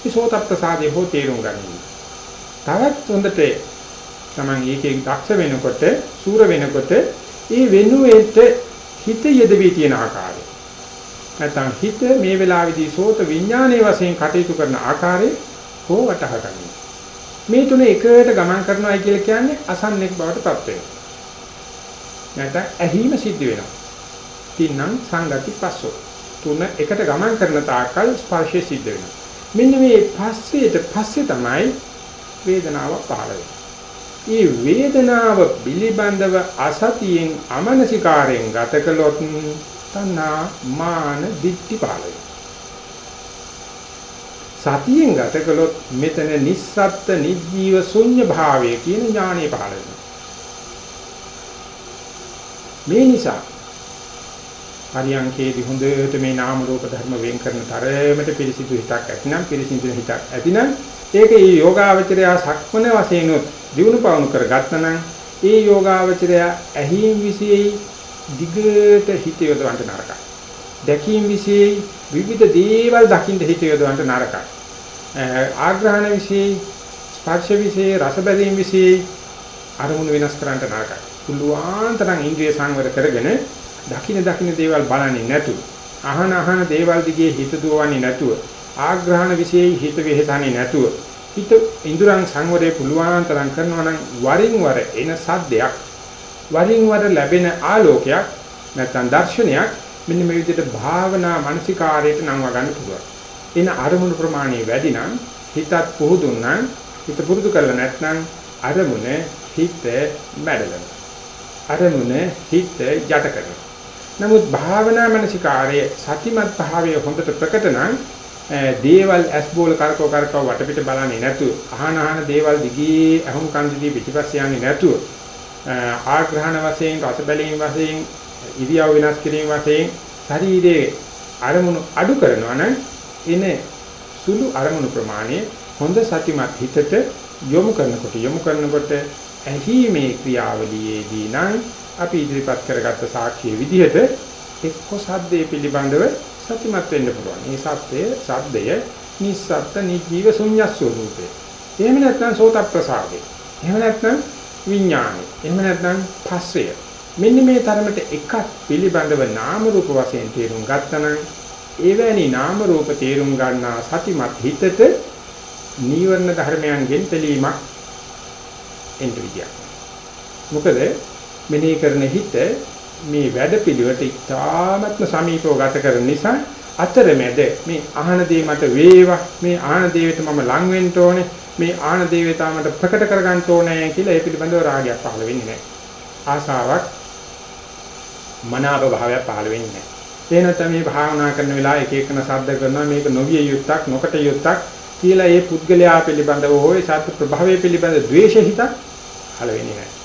මේ සෝත ප්‍රසාදේ හෝ තේරුම් ගනිමු. තවත් හොඳට Taman ඒකෙන් දක්ෂ වෙනකොට, සූර වෙනකොට ඒ වෙනුවෙට හිත යෙදවි තියෙන ආකාරය. නැත්නම් හිත මේ වෙලාවේදී සෝත විඥානයේ වශයෙන් කටයුතු කරන ආකාරය හෝ වටහා ගන්න. මේ තුන එකට ගමන් කරනවායි කියලා කියන්නේ අසන්නෙක් බවට පත් වෙනවා. නැත්නම් ඇහිම සිද්ධ වෙනවා. තින්නම් සංගති පස්සෝ. තුන එකට ගමන් කරන තාක්කල් ස්පර්ශය සිද්ධ වෙනවා. මෙන්න මේ පස්සේට පස්සේ තමයි වේදනාව පහළ වෙන්නේ. මේ වේදනාව පිළිබඳව අසතියෙන් අමනසිකාරයෙන් ගත කළොත් තණ්හා මාන දිට්ඨි පහළ වෙනවා. සතියෙන් ගත කළොත් මෙතන නිස්සත්ත්‍ය නිජීව ශුන්‍ය භාවය කියන ඥාණය පහළ වෙනවා. මේ නිසා පරියංකේදී හොඳට මේ නාම රූප ධර්ම වෙන් කරන තරමට පිරිසිදු හිතක් ඇතිනම් පිරිසිදු හිතක් ඇතිනම් ඒක ඒ යෝගාවචරය සක්මන වශයෙන් දිනු පවණු කරගත්තනම් ඒ යෝගාවචරය ඇහිම් විශේෂයි දිගට හිත යොදවන්න නරකයි. දැකීම් විශේෂයි විවිධ දේවල් දකින්න හිත යොදවන්න නරකයි. ආග්‍රහණ විශේෂයි ස්පර්ශ විශේෂයි රස බැලීම් විශේෂයි අරමුණු වෙනස් කරන්න නරකයි. පුළුවන් තරම් ඉන්ද්‍රිය සංවර කරගෙන දකින්න දකින්න දේවල් බලන්නේ නැතුව අහන අහන දේවල් දිගේ හිත දුවන්නේ නැතුව ආග්‍රහණ વિશેයි හිත වෙහෙසන්නේ නැතුව හිත ඉඳුරන් සංවරේ පුළුවන් තරම් කරනවා නම් වරින් වර එන සද්දයක් වරින් වර ලැබෙන ආලෝකයක් නැත්නම් දර්ශනයක් මෙන්න මේ විදිහට භාවනා මානසිකාරයට නම්ව ගන්න පුළුවන්. එන අරමුණු ප්‍රමාණය වැඩි නම් හිතත් පුහුදුන් නම් හිත පුරුදු කරලා නැත්නම් අරමුණ හිත මැඩලන. අරමුණ හිත යට කරනවා. නමුත් භාවනා මානසිකාරයේ සතිමත් භාවය හොඳට ප්‍රකට නම් දේවල් ඇස් බෝල කරකව කරකව වටපිට බලන්නේ නැතුව අහන අහන දේවල් දිගේ අහුම් කන්දිදී පිටිපස්ස යන්නේ නැතුව ආග්‍රහණ වශයෙන් රස බැලීම් වශයෙන් ඉරියව් වෙනස් කිරීම වශයෙන් ශරීරයේ අරමුණු අඩු කරනවා නම් එන සුළු අරමුණු ප්‍රමාණය හොඳ සතිමත් හිතට යොමු කරනකොට යොමු කරනකොට ඇහිීමේ ක්‍රියාවලියේදී නම් අපි ඉදිරිපත් කරගත්ත සාක්ෂිය විදිහට එක්ක සද්දේ පිළිබඳව සතිමත් වෙන්න පුළුවන්. මේ සත්‍යය, සද්දය නිස්සත්ත්‍ය නිජීව ශුන්‍යස්වරූපේ. එහෙම නැත්නම් සෝත ප්‍රසාදේ. එහෙම නැත්නම් විඥානෙ. එහෙම නැත්නම් පස්සය. මෙන්න මේ තරමට එකක් පිළිබඳව නාම රූප වශයෙන් තේරුම් ගත්තනම් එවැනි නාම රූප තේරුම් ගන්නා සතිමත් හිතට නීවරණ ධර්මයන්ගෙන් පිළීමක් එන්න විදියක්. මොකද මෙනෙහි කරන හිත මේ වැඩ පිළිවෙට ඉතාමත්ම සමීපව ගත කරන නිසා අතරමැද මේ ආහන දේ මට වේවා මේ ආහන දේවට මම ලං වෙන්න ඕනේ මේ ආහන දේවතා මට ප්‍රකට කරගන්න ඕනේ කියලා ඒ පිළිබඳව රාගයක් පහළ වෙන්නේ නැහැ. ආසාවක් මනාප භාවයක් පහළ වෙන්නේ නැහැ. ඒ නැත්නම් මේ භාවනා කරන වෙලාව එක එකන ශබ්ද කරනවා මේක නොවිය යුක්තක් නොකට යුක්තක් කියලා ඒ පුද්ගලයා පිළිබඳව හෝ ඒ සත්‍ය ප්‍රභාවය පිළිබඳ ද්වේෂ හිතක් පහළ වෙන්නේ නැහැ.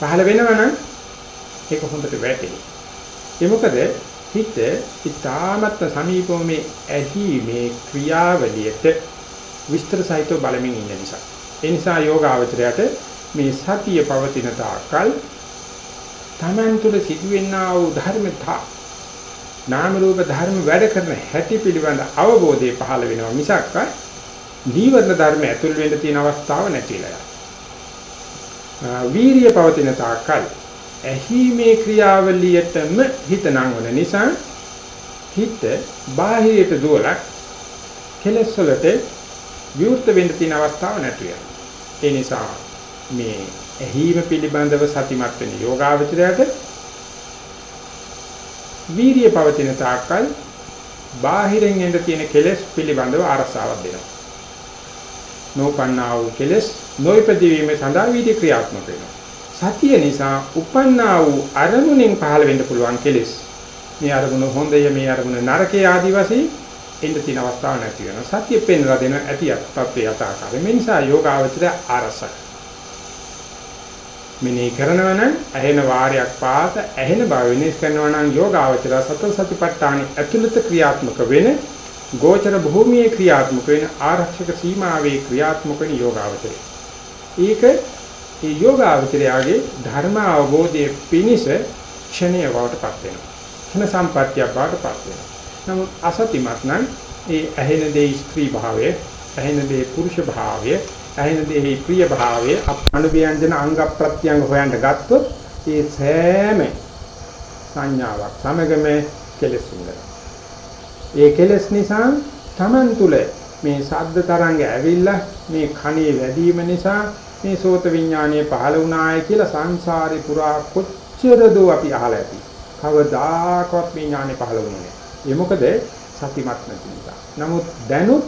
පහළ වෙනවනම් ඒක හොඳට වැටේ. ඒ මොකද හිත ඉතාමත් සමීපව මේ ඇහිීමේ ක්‍රියාවලියට විස්තර සහිතව බලමින් ඉන්න නිසා. ඒ නිසා යෝගාවචරයට මේ සතිය පවතින තාක්කල් තමන් තුළ සිදුවෙනා වූ ධර්මතා නාම රූප ධර්ම වැඩ කරන හැටි පිළිබඳ අවබෝධය පහළ වෙනවා මිසක් නීවරණ ධර්ම ඇතුල් වෙන්න තියෙන අවස්ථාව නැතිලා යනවා. වීරිය පවතින තාක්කල් ඇහිීමේ ක්‍රියාවලියටම හිත නංවන නිසා හිත බාහිරයට දුවලක් කෙලෙස් වලට විවෘත වෙන්න තියෙන අවස්ථාව නැතු වෙනවා. ඒ නිසා මේ ඇහිම පිළිබඳව සතිමත් වෙන යෝගාවචරයට වීරිය පවතින තාක්කල් බාහිරින් එන්න තියෙන කෙලෙස් පිළිබඳව අරසාවක් දෙනවා. නෝපන්නා වූ කෙලෙස් නොයිපදීීමේ සඳහා වීර්ය ක්‍රියාත්මක වෙනවා. සතිය නිසා උපන්නා වූ අරමුණෙන් පහළ වෙන්න පුළුවන් කෙලෙස්. මේ අරමුණ හොඳය මේ අරමුණ නරකය ආදී වශයෙන් එන්න තියෙන අවස්ථාවක් නැති වෙනවා. සතිය පෙන්වලා දෙන ඇතියක් තත්ත්වය යථාකාරය. මේ නිසා යෝගාවචරය ආරසක්. මෙනෙහි කරනවා නම් ඇහෙන වාරයක් පාස ඇහෙන බව වෙනස් කරනවා නම් යෝගාවචර සතර සතිපට්ඨානෙ ඇතුළත ක්‍රියාත්මක වෙන ගෝචර භූමියේ ක්‍රියාත්මක වෙන ආරක්ෂක සීමාවේ ක්‍රියාත්මක වෙන යෝගාවචරය. ඒක මේ යෝගාවචරයාගේ ධර්ම අවබෝධයේ පිනිස ක්ෂණය වටපත් වෙනවා. ක්ෂණ සම්පත්‍ය වටපත් වෙනවා. නමුත් අසතිමත් නම් ඒ ඇහෙන දේ ස්ත්‍රී භාවය, ඇහෙන දේ පුරුෂ භාවය, ඇහෙන දේ ප්‍රිය භාවය අනුභවයන්ජන අංග ප්‍රත්‍යංග හොයන්න ගත්තොත් ඒ සෑම සංඥාවක් සමගම කෙලෙස් ඒ කෙලෙස් නිසා Taman තුල මේ ශබ්ද තරංග ඇවිල්ලා මේ කණේ වැඩිම නිසා මේ සෝත විඥානය පහළ වුණාය කියලා සංසාරේ පුරා කොච්චර දෝ අපි අහලා ඇති. කවදාකවත් විඥානය පහළ වුණේ නැහැ. ඒ මොකද සතිමත් නැති නිසා. නමුත් දැනුත්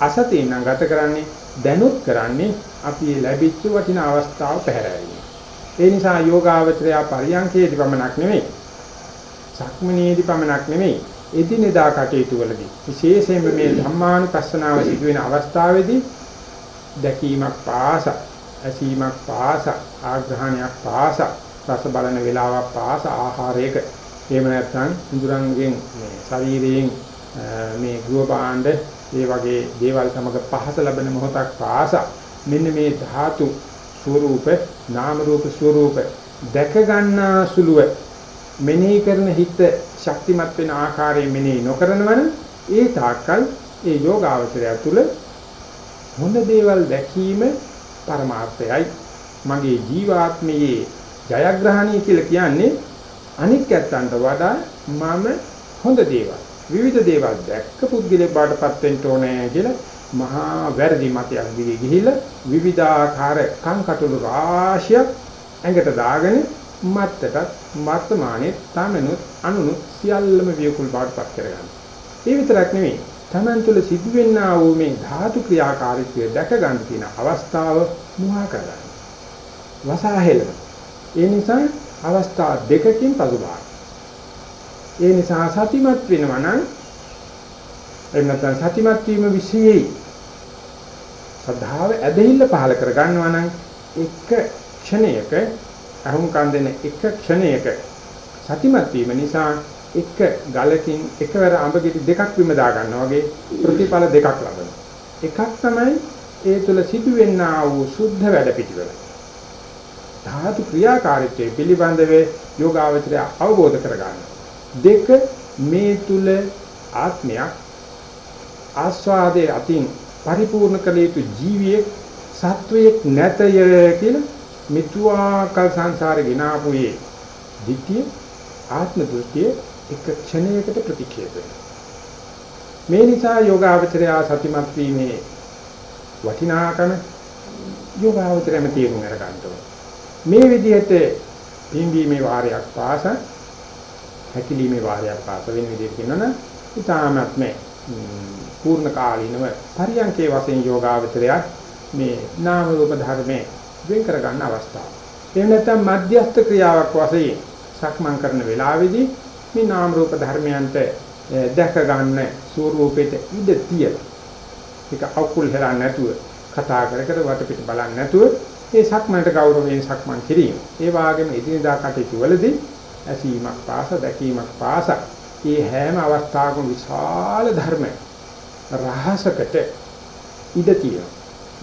අසතියෙන් නම් ගත කරන්නේ දැනුත් කරන්නේ අපි ලැබිච්ච වටින අවස්ථාව පැහැරවීම. ඒ නිසා යෝගාවචරය පරියන්කේදී පමණක් නෙමෙයි. සක්මනේදී පමණක් නෙමෙයි. එදිනෙදා කටයුතු වලදී. විශේෂයෙන්ම මේ ධම්මානුපස්සනාව සිදුවෙන අවස්ථාවේදී දැකීමක් පාස, ඇසීමක් පාස, ආග්‍රහණයක් පාස, රස බලන වේලාවක් පාස ආහාරයක. එහෙම නැත්නම් ඉඳුරංගෙන් ශරීරයෙන් මේ ගෘහ භාණ්ඩ ඒ වගේ දේවල් සමග පහස ලැබෙන මොහොතක් පාසා. මෙන්න මේ ධාතු ස්වરૂප නාම රූප ස්වરૂප දැක ගන්නා සුළුව මෙනෙහි කරන හිත ශක්තිමත් වෙන ආකාරයෙන් මෙනෙහි නොකරනවන ඒ තාක්කල් ඒ යෝගාවචරය තුළ හොඳ දේවල් දැකීම පරමාර්ථයයි. මගේ ජීවාත්මයේ ජයග්‍රහණය කියලා කියන්නේ අනික් ඇත්තන්ට වඩා මම හොඳ දේවල් විවිධ දේවල් දැක්ක පුද්ගලෙක් බාටපත් වෙන්න ඕනේ කියලා මහා වැරදි මතයක් දිගේ ගිහිල්ලා විවිධාකාර කංකටොළු රාශියක් ඇඟට දාගෙන මත්තට වර්තමානයේ තමනුත් අනුනුත් සියල්ලම වියකුල් බාටපත් කරගන්න. ඒ විතරක් නෙවෙයි තමන් තුළ සිදුවෙනා වූ මේ ධාතු ක්‍රියාකාරීත්වය දැක ගන්න තියෙන අවස්ථාව මුවා කරගන්න. වසාහෙල. ඒ නිසා අවස්ථා දෙකකින් පසුබාන. ඒ නිසා සතිමත් වෙනවා නම් එහෙම නැත්නම් සතිමත් වීම විශ්යයි සද්ධාව ඇදහිල්ල පහල කර ගන්නවා නම් එක ක්ෂණයක අහුම්කම් දෙන එක ක්ෂණයක සතිමත් වීම නිසා එක ගලකින් එකවර අඹ ගෙඩි දෙකක් විම දා ගන්නවා වගේ ප්‍රතිඵල දෙකක් ලබනවා. එකක් තමයි ඒ තුල සිදුවෙනා වූ සුද්ධ වැඩ පිටිවල. ධාතු ක්‍රියාකාරීත්වයේ පිළිබඳව යෝගාවචරය අවබෝධ කරගන්නවා. දෙක මේ තුල ආත්මයක් ආස්වාදයේ අතින් පරිපූර්ණ කළ යුතු ජීවියෙක් සත්වයක් නැතය කියලා මිතුආකල් සංසාරේ ගෙනාපුයේ ධිට්ඨිය ආත්ම දෘෂ්ටිය එක ක්ෂණයකට ප්‍රතික්ෂේප වෙනවා. මේ නිසා යෝගාවචරය සතිමත් වීමේ වටිනාකම යෝගාවචරයම තේරුම් අරගන්න මේ විදිහට පින්වීමේ වාරයක් පාසා හැකිලීමේ වාරයක් පාස වෙන විදිහට කියනවනම් ඊටාමත්ම පූර්ණ කාලීනව පරියන්කේ වශයෙන් යෝගාවචරය මේ නාම රූප ධර්මයේ වෙන් කර ගන්න අවස්ථාව. එහෙම නැත්නම් මධ්‍යස්ථ ක්‍රියාවක් වශයෙන් සක්මන් කරන වෙලාවේදී මේ නාම රූප ධර්මයන්ට දැක ගන්න ස්වરૂපෙට ඉඩ තියලා ඒක අකුල් හෙලන්නේ නැතුව කතා කර කර වටපිට බලන්නේ නැතුව ඒ සක්මනට ගෞරවයෙන් සක්මන් කිරීම. ඒ වාගේම එදිනදා කටයුතු වලදී ඇසීමක් පාස දැකීමක් පාස මේ හැම අවස්ථාවකම විශාල ධර්ම රහසකට ඉඩ තියෙනවා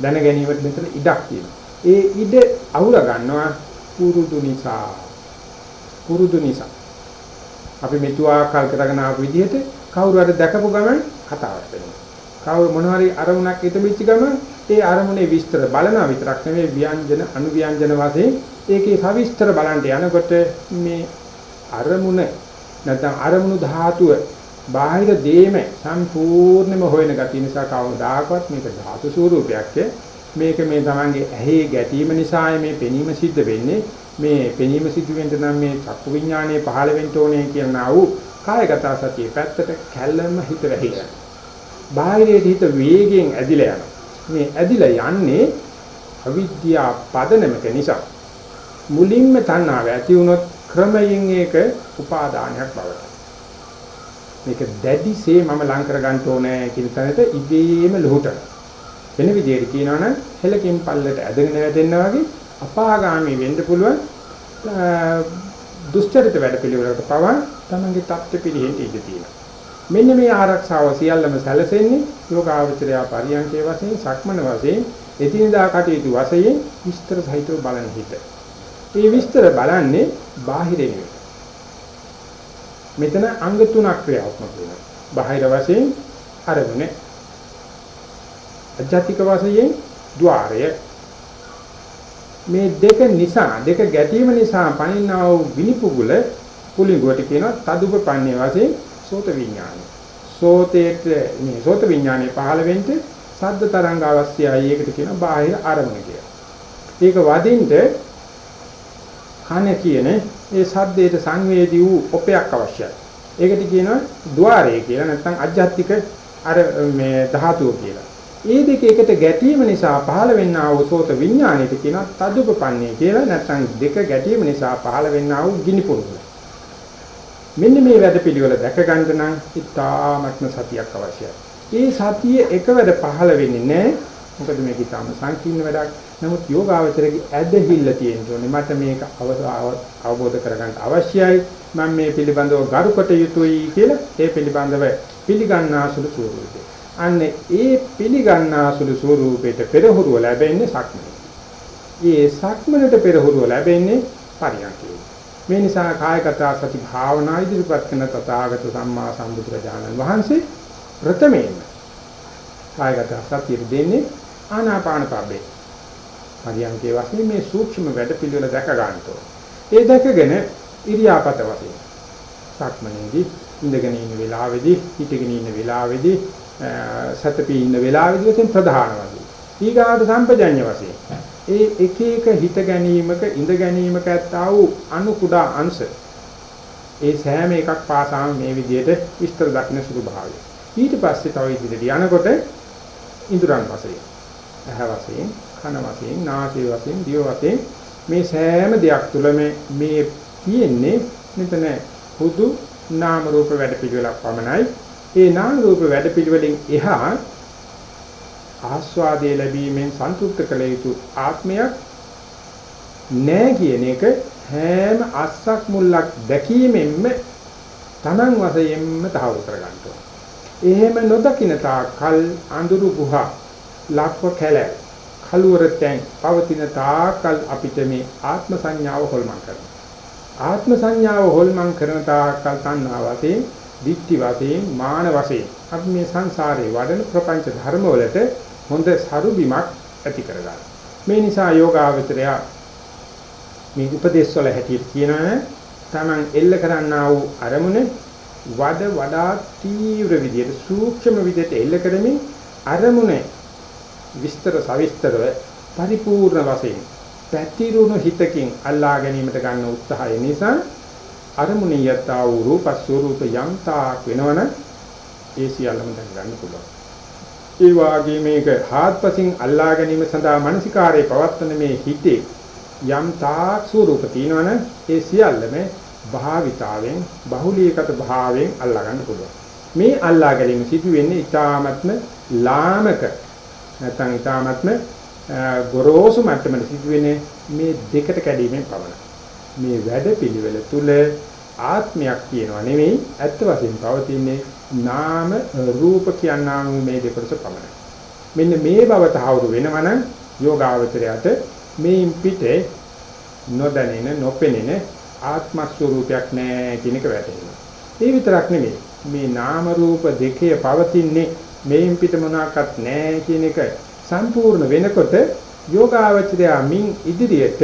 දැන ගැනීමට මෙතන ඉඩක් තියෙනවා ඒ ඉඩ අවුල ගන්නවා පුරුදු නිසා. පුරුදු නිසා. අපි මෙතුආ කල් කරගෙන ආපු විදිහට කවුරු හරි දැකපු ගමන් කතාවක් වෙනවා. කවුරු මොනවාරි අරමුණක් ඉදෙච්ච ගමන් ඒ අරමුණේ විස්තර බලනවා විතරක් නෙවෙයි ව්‍යංජන අනුව්‍යංජන වශයෙන් ඒකේ සවිස්තර බලන්න යනකොට මේ අරමුණ නැත්නම් අරමුණු ධාතුව බාහිර දේම සම්පූර්ණයෙන්ම හොයන ගතිය නිසා කවදාකවත් මේක ධාතු ස්වරූපයක් මේක මේ තමන්ගේ ඇහි ගැටීම නිසා මේ පෙනීම සිද්ධ වෙන්නේ මේ පෙනීම සිද්ධ වෙන්න නම් මේ චක්කු විඥානයේ පහළ වෙන්න ඕනේ කියනා වූ කායගත සතිය පැත්තට කැළම හිත වැහිලා. බාහිරයේ හිත වේගෙන් ඇදිලා යනවා. මේ ඇදිලා යන්නේ අවිද්‍යා පදනමක නිසා. මුලින්ම තණ්හාව ඇති වුණොත් ක්‍රමයෙන් ඒක උපාදානයක් බවට. මේක දැඩිසේ මම ලං කර ගන්න ඕනේ කියන තැනට ඉබේම ලොහුටන. වෙන විදිහට කියනවනම් හෙලකින් පල්ලට ඇදගෙන වැටෙනවා වගේ අපාගාමී වෙන්න පුළුවන් දුෂ්චරිත වැඩපිළිවෙලකට පවා තමන්ගේ தත්ත්ව පිළිහෙන්න ඉඩ තියෙනවා. මෙන්න මේ ආරක්ෂාව සියල්ලම සැලසෙන්නේ යෝගාවචරය පරියන්කේ වශයෙන් සක්මන වශයෙන් එදිනදා කටයුතු වශයෙන් විස්තර සහිතව බලන හිත. මේ විස්තර බලන්නේ බාහිරින් නෙවෙයි. මෙතන අංග තුනක් ක්‍රියාත්මක වෙනවා. බාහිර වශයෙන් අරමුණ. අධ්‍යාත්මික වශයෙන් ద్వාරය මේ දෙක නිසා දෙක ගැටීම නිසා පනිනා වූ විනිපුගුල පුලිඟුවට කියනවා තදුප පන්නේ වශයෙන් සෝත විඥානය. සෝතේට මේ සෝත විඥානය පහළ වෙන්න සද්ද තරංග අවශ්‍යයි. ඒකට කියනවා බාහිර ආරමුණ කියලා. ඒක වදින්ට කන කියන ඒ සද්දයට සංවේදී වූ ඔපයක් අවශ්‍යයි. ඒකට කියනවා ద్వාරය කියලා නැත්නම් අධ්‍යාත්මික අර මේ ධාතුව කියලා. ඒ දෙක එකට ගැටීම නිසා පහළ වෙන්නා වූ සෝත විඥාණයට කියනවා තදුපපන්නේ කියලා නැත්නම් දෙක ගැටීම නිසා පහළ වෙන්නා වූ ගිනි පුරුදු. මෙන්න මේ වැඩපිළිවෙල දැක ගන්න නම් ඉතාමත්ම සතියක් අවශ්‍යයි. ඒ සතිය එකවර පහළ වෙන්නේ නැහැ. මොකද මේක ඊටාම සංකීර්ණ වැඩක්. නමුත් යෝගාවචරයේ ඇදහිල්ල තියෙන්න ඕනේ. මට මේක අවබෝධ කරගන්න අවශ්‍යයි. මම මේ පිළිබඳව ගරුකට යුතුයි කියලා ඒ පිළිබඳව පිළිගන්නාසුළු ස්වරූපේ. අන්න ඒ පිළිගන්නාසුළු ස්වරූපයට පෙරහුරුව ලැබෙන්නේ සක්මනේ. ඒ සක්මනට පෙරහුරුව ලැබෙන්නේ පරියන්කේ. මේ නිසා කායගත සති භාවනා ඉදිරිපත් කරන තථාගත සම්මා සම්බුදුරජාණන් වහන්සේ ප්‍රථමයෙන්ම කායගත සතිය දෙන්නේ ආනාපාන පබ්බේ. පරියන්කේ වශයෙන් මේ සූක්ෂම වැඩ පිළිවෙල දැක ගන්නතෝ. ඒ දැකගෙන ඉරියාපත වශයෙන් සක්මනේදී ඉඳගෙන ඉන්න වෙලාවේදී හිටගෙන ඉන්න වෙලාවේදී සතපී ඉන්න වෙලාවේදී වශයෙන් ප්‍රධාන වශයෙන් ඊගාට සම්පජඤ්ඤ වශයෙන්. ඒ එක එක හිත ගැනීමක ඉඳ ගැනීමක ඇත්තා වූ අනු කුඩා අංශ. ඒ සෑම එකක් පාසාම මේ විදිහට විස්තර දක්න සුළු භාවය. ඊට පස්සේ තව ඉදිරියට යනකොට ඉඳුරන් වශයෙන් ඇහ වශයෙන් කන වශයෙන් නාසය වශයෙන් දිව වශයෙන් මේ සෑම දෙයක් තුළම මේ තියෙන්නේ මෙතන හුදු නාම රූප වැඩ පිළිවෙලක් පමණයි. ඒ නාම රූප වැඩ පිළිවෙලින් එහා ආස්වාදයේ ලැබීමෙන් සන්තුෂ්ත කළ යුතු ආත්මයක් නැහැ කියන එක හැම අස්සක් මුල්ලක් දැකීමෙන්ම Taman වශයෙන්ම තහවුරු කර ගන්නවා. එහෙම නොදකින තාකල් අඳුරු ගුහා ලක්ව කැල කලවරතෙන් පවතින තාකල් අපිට මේ ආත්ම සංඥාව හොල්මන් කරනවා. ආත්ම සංඥාව හොල්මන් කරන තාකල් තණ්හා වශයෙන්, ditthi වශයෙන්, මාන වශයෙන් අපි මේ සංසාරේ වඩන ප්‍රපංච ධර්ම වලට හොඳ සරු බිමක් ඇති කරගන්න. මේ නිසා යෝගාවචරය මේ උපදේශ වල හැටියට කියනවා තමන් එල්ල කරන්නා වූ අරමුණ වඩ වඩා තීව්‍ර විදියට සූක්ෂම විදියට එල්ල කරමින් අරමුණ විස්තර සවිස්තරව පරිපූර්ණ වශයෙන් පැතිරුණු හිතකින් අල්ලා ගැනීමට ගන්න උත්සාහය නිසා අරමුණේ යතා වූ රූප ස්වરૂප යම්තාක් වෙනවන ඒ සියල්ලම දැක ගන්න පුළුවන්. ඒ වාගේ මේක හාත්පසින් අල්ලා ගැනීම සඳහා මානසිකාරයේ පවත්වන මේ හිතේ යම්තාක් ස්වરૂප තියෙනවන ඒ සියල්ලම භාවිතාවෙන් බහුලීකත භාවයෙන් අල්ලා ගන්න පුළුවන්. මේ අල්ලා ගැනීම සිදු වෙන්නේ ඊ타මත්ම ලාමක නැත්නම් ඊ타මත්ම ගොරෝසු මට්ටමට සිදු වෙන්නේ මේ දෙකට කැඩීමෙන් පමණයි. මේ වැඩ පිළිවෙල තුල ආත්මයක් කියනවා නෙවෙයි ඇත්ත වශයෙන් පවතින්නේ නාම රූප කියනා මේ දෙකොටස පමණයි. මෙන්න මේ බව තහවුරු වෙනවනම් යෝගාවචරයට මේ පිටේ නොදැනෙන නොපෙනෙන ආත්ම ස්වરૂපයක් නැහැ කියන එක වැටහෙනවා. ඒ විතරක් නෙමෙයි මේ නාම රූප දෙකේ පවතින්නේ මේන් පිට මොනවාක්වත් නැහැ කියන එක සම්පූර්ණ වෙනකොට යෝගාවචරය මින් ඉදිරියට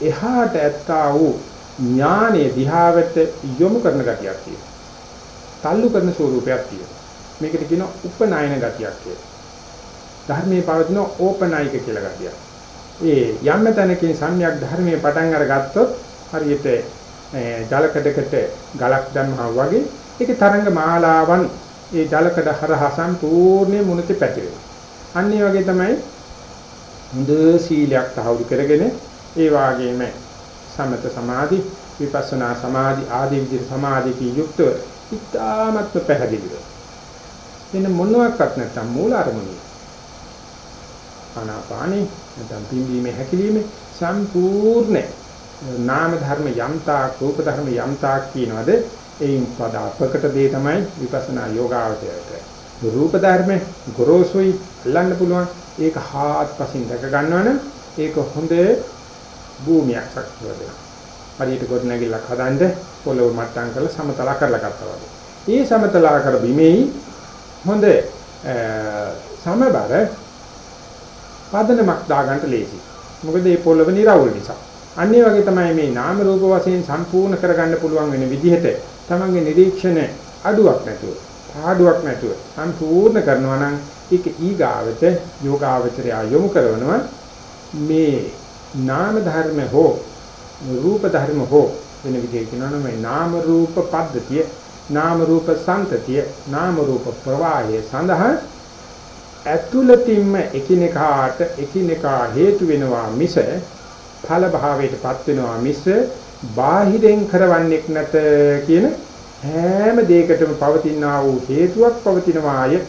එහාට ඇත්තා වූ ඥානයේ දිහාවට යොමු කරන ගතියක් තියෙනවා. තල්ලු කරන ස්වරූපයක් තියෙනවා. මේකට කියනවා උපනායන ගතියක් කියලා. ධර්මයේ පවතින ඕපනායික කියලා ගතියක්. ඒ යම් තැනකින් සම්‍යක් ධර්මයේ පටන් අරගත්තොත් හරියට ජලකඩකට ගලක් දැම්මා වගේ ඒක තරංග මාලාවන් ඒ ජලකඩ හරහා සම්පූර්ණ මුණතේ පැතිරෙනවා. අන්න ඒ වගේ තමයි හොඳ සීලයක් තහවුරු කරගෙන ඒ වාගේම සමත සමාධි විපස්සනා සමාධි ආදී විදිහට සමාධිකී යුක්තව ඉතාමත්ම පැහැදිලිව. වෙන මොනවාක්වත් නැත්තම් මූල අරමුණේ. ආනාපානේ නැත්නම් පිම්බීමේ හැකිලිමේ සම්පූර්ණ නාම ධර්ම යම්තාක් රූප ධර්ම යම්තාක් කියනවාද? එයින් පදාපකට දේ තමයි විපස්සනා යෝගාවචරයට. රූප ධර්ම ගොරෝසුයි අල්ලන්න පුළුවන්. ඒක හාත්පසින් දැක ගන්නවනම් ඒක හොඳ භූමියක් ශක්තිය දෙනවා හරියට කොට නැගිල්ලක් හදන්න පොළොව මට්ටම් කරලා සමතල කරලා ගත්තා වගේ. ඒ සමතල කර බිමේ හොඳ සමබර පදනමක් දාගන්න ලේසි. මොකද මේ පොළොව නිරවුල් නිසා. අනිත් වගේ තමයි මේ නාම රූප වශයෙන් සම්පූර්ණ කරගන්න පුළුවන් වෙන විදිහට තමන්ගේ නිරීක්ෂණ අඩුවක් නැතුව, පාඩුවක් නැතුව සම්පූර්ණ කරනවා නම් ඒක ඊගාවට යෝගාවචරය යොමු කරනවා මේ නාම ධර්ම හෝ රූප ධර්ම හෝ වෙන විදිහට කියනවා නම් මේ නාම රූප පද්ධතිය නාම රූප සංතතිය නාම රූප ප්‍රවාහය සඳහා ඇතුළතින්ම එකිනෙකාට එකිනෙකා හේතු වෙනවා මිස ඵල භාවයටපත් වෙනවා මිස බාහිරෙන් කරවන්නේක් නැත කියන හැම දෙයකටම පවතිනා වූ හේතුවක් පවතිනවාය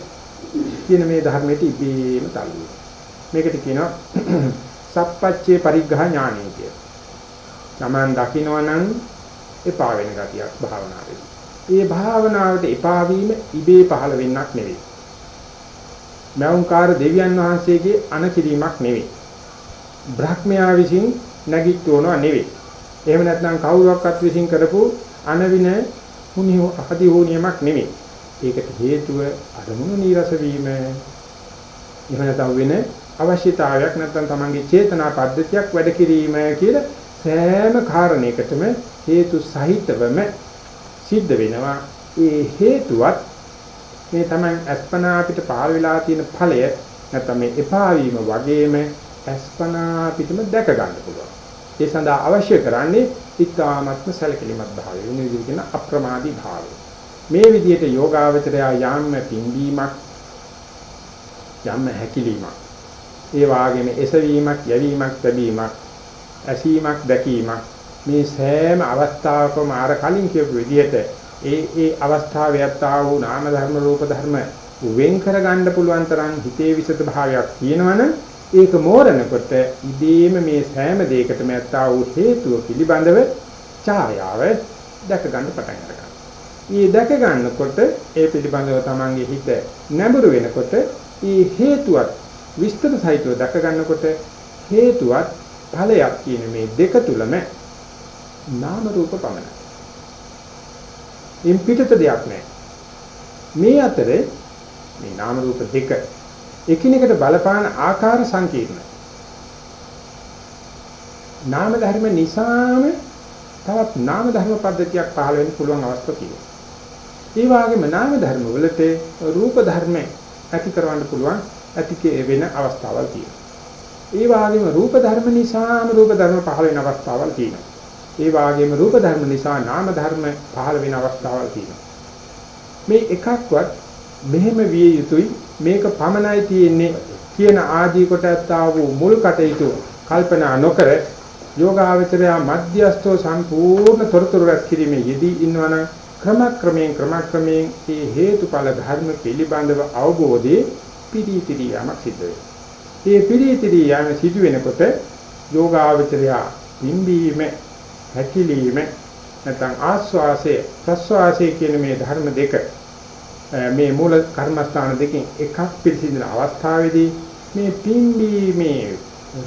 කියන මේ ධර්මයේ ඉබේම තල්ලු මේකට කියනවා සප්පච්චේ පරිග්ඝා ඥානය කියලා. Taman දකින්නවනම් එපා වෙන ගතියක් භාවනාවේදී. ඒ භාවනාවට එපා වීම ඉබේ පහළ වෙන්නක් නෙවෙයි. මෞංකාර දෙවියන් වහන්සේගේ අනකිරීමක් නෙවෙයි. බ්‍රහ්මයා විසින් නැගිට්ටවනවා නෙවෙයි. එහෙම නැත්නම් කවුරුවක්වත් විසින් කරපු අනවින හුනි හදි හුනියමක් නෙවෙයි. ඒකට හේතුව අරමුණු නීරස වීම. එහෙම නැත්නම් වෙන අවශ්‍යතාවයක් නැත්නම් තමන්ගේ චේතනා පද්ධතියක් වැඩ කිරීම කියලා සෑම කාරණයකටම හේතු සහිතවම සිද්ධ වෙනවා. ඒ හේතුවත් මේ තමයි අස්පනා අපිට පහළ වෙලා තියෙන ඵලය නැත්නම් මේ එපා වීම වගේම අස්පනා අපිටම දැක ගන්න පුළුවන්. ඒ සඳහා අවශ්‍ය කරන්නේ ඊ타ත්ම සැලකිලිමත් භාවය. වෙන විදිහට කියන අප්‍රමාදී භාවය. මේ විදිහට යෝගාවචරය යාම පිම්බීමක් යම් හැකිලීමක් ඒ වාගේම එසවීමක් යැවීමක් ලැබීමක් ඇසීමක් දැකීමක් මේ සෑම අවස්ථාවකම අර කලින් කියපු විදිහට ඒ ඒ අවස්ථාවේ යත්තා වූ නාම ධර්ම රූප ධර්ම වෙන් කර ගන්න පුළුවන් තරම් හිතේ විසද භාවයක් තියෙනවනම් ඒක මෝරණකොට ඉදීම මේ සෑම දෙයකටම යත්තා වූ හේතුව පිළිබඳව ඡායාව දැක ගන්න පටන් ගන්නවා. මේ දැක ගන්නකොට ඒ පිළිබඳව තමන්ගේ හිත නැඹුරු වෙනකොට මේ හේතුවත් විස්තර සහිතව දැක ගන්නකොට හේතුවත් ඵලයක් කියන මේ දෙක තුලම නාම රූප පමණයි. ඉන් පිටත දෙයක් නැහැ. මේ අතරේ මේ නාම රූප දෙක එකිනෙකට බලපාන ආකාර සංකීර්ණයි. නාම ධර්ම නිසාම තවත් නාම ධර්ම පද්ධතියක් පහළ වෙන්න පුළුවන් අවස්ථා තියෙනවා. ඒ වගේම නාම ධර්ම වලට රූප ධර්ම ඇති කරවන්න පුළුවන් ඇති වෙන අවස්ථාවල් තියෙනවා. ඒ වගේම රූප ධර්ම නිසාම රූප ධර්ම පහළ වෙන අවස්ථාවල් තියෙනවා. ඒ වාගේම රූප ධර්ම නිසා නාම ධර්ම පහළ වෙන අවස්ථාවල් තියෙනවා. මේ එකක්වත් මෙහෙම විය යුතුයි මේක පමණයි තියෙන්නේ කියන ආදී කොට ඇත්තා වූ මුල් කටයුතු කල්පනා නොකර යෝගාවචරය මධ්‍යස්ථෝ සම්පූර්ණ තොරතුරු රැස් කිරීමේ යෙදී ඉන්නවනම් ක්‍රමක්‍රමයෙන් ක්‍රමක්‍රමයෙන් මේ හේතුඵල ධර්ම පිළිබඳව අවබෝධයේ පිළිතිරි යමක් සිද්ධ වෙනවා. මේ පිළිතිරි යම සිදු වෙනකොට යෝගාවචරය පිම්බීම හැකිලිම නැත්නම් ආස්වාසය ප්‍රස්වාසය කියන මේ ධර්ම දෙක මේ මූල කර්මස්ථාන දෙකෙන් එකක් පිළිසිඳන අවස්ථාවේදී මේ පිම්බීමේ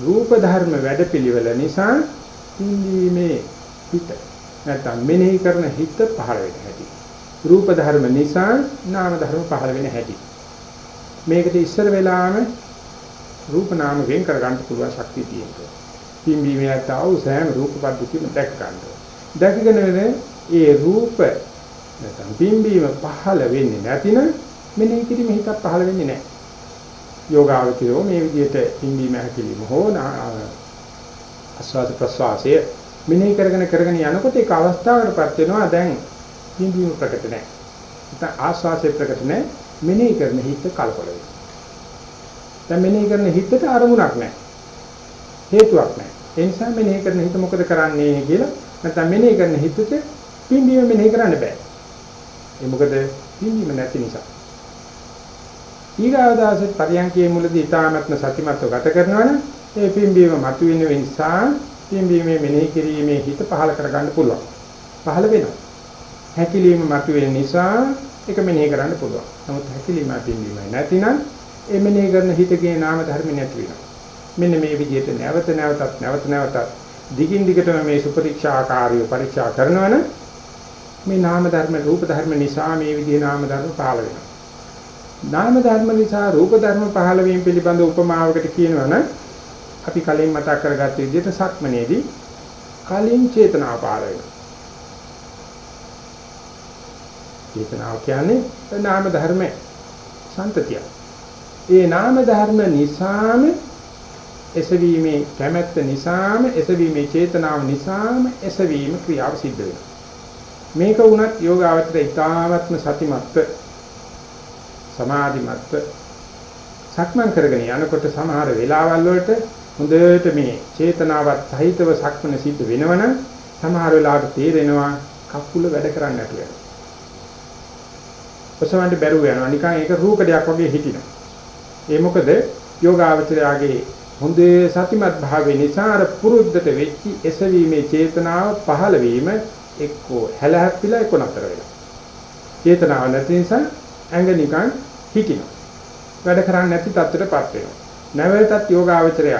රූප ධර්ම වැඩපිළිවෙල නිසා පිම්බීමේ හිත නැත්නම් මෙනෙහි කරන හිත පහළ වෙන හැටි රූප ධර්ම නිසා නාම ධර්ම පහළ වෙන හැටි මේකට ඉස්සර වෙලාම රූප නාම වෙන් කර ගන්න පුළුවන් ශක්තිය තියෙනවා පිම්බීමේ ආව සෑම රූප පද්ධතියම දැක ගන්නවා. දැකගෙන ඒ රූප නැත්නම් පිම්බීම පහළ වෙන්නේ නැතිනම් මෙනෙහි කිරීම හිතක් පහළ වෙන්නේ නැහැ. යෝගාවචරෝ මේ විදිහට පිම්බීම හැකිලිම හෝ ආස්වාද ප්‍රසවාසයේ මෙනෙහි කරගෙන කරගෙන යනකොට ඒක අවස්ථාවකටපත් වෙනවා දැන් පිම්බීම ප්‍රකට නැහැ. නැත්නම් ආස්වාසේ ප්‍රකට නැහැ. මෙනෙහි කරන හිත කලකොල වෙනවා. දැන් මෙනෙහි කරන හිතට අරමුණක් නැහැ. හේතුවක් නැහැ. ඒ නිසා මෙනෙහි කරන හිත මොකද කරන්නේ කියලා නැත්නම් මෙනෙහි කරන හිතට පිම්බීම මෙනෙහි කරන්න බෑ. ඒ මොකද පිම්බීම නැති නිසා. ඊගාදාසෙත් පරියන්කේ මුලදී ඊ타මත්ම සතිමත්ව ගත කරනවනම් ඒ පිම්බීම මතුවෙන නිසා පිම්බීමේ මෙනෙහි කිරීමේ හිත පහල කරගන්න පුළුවන්. පහල වෙනවා. හැකිලීම මතුවෙන නිසා ඒක මෙනෙහි කරන්න පුළුවන්. නමුත් හැකිලීම පිම්බීමයි නැතිනම් ඒ මෙනෙහි කරන හිතේ නාම ධර්ම නැති වෙනවා. මෙන්න මේ විදිහට නැවත නැවතත් නැවත නැවතත් දිගින් දිගටම මේ සුපරීක්ෂාකාරීව පරීක්ෂා කරනවනම් මේ නාම ධර්ම රූප ධර්ම නිසා මේ විදිහේ නාම ධර්ම පහළ වෙනවා. නාම ධර්ම නිසා රූප ධර්ම පහළ වීම පිළිබඳ උපමාවකට කියනවනම් අපි කලින් මතක් කරගත්ත විදිහට සක්මනේදී කලින් චේතනාව පහළ වෙනවා. චේතනාව කියන්නේ නාම ධර්ම සම්තතිය. ඒ නාම ධර්ම නිසාම එසවීමේ කැමැත්ත නිසාම එසවීමේ චේතනාව නිසාම එසවීම ක්‍රියාව සිද්ධ වෙනවා. මේක වුණත් යෝගාවචර ඊ타ත්ම සතිමත්ව සමාධිමත්ව සක්මන් කරගෙන යනකොට සමහර වෙලාවල් වලට හොඳට මේ චේතනාවත් සහිතව සක්මන සිද්ධ වෙනවනම් සමහර වෙලාවට තේරෙනවා කකුල වැඩ කරන්නේ නැතුව යනවා. ඔසවන්න බැරුව යනවා. නිකන් ඒක රූකඩයක් වගේ හිටිනවා. ඒ මොකද යෝගාවචරයාගේ හොඳේ සතිමත් භාවය නිසා අර පුරුද්දට වෙච්චි එසවීමේ චේතනාව පහළ වීම එක්කෝ හැලහැප්පිලා එක්ක නතර වෙනවා. චේතනාව නැති නිසා ඇඟ නිකන් හිටිනවා. වැඩ කරන්නේ නැති තත්ත්වයටපත් වෙනවා. නැවතත් යෝගාවචරය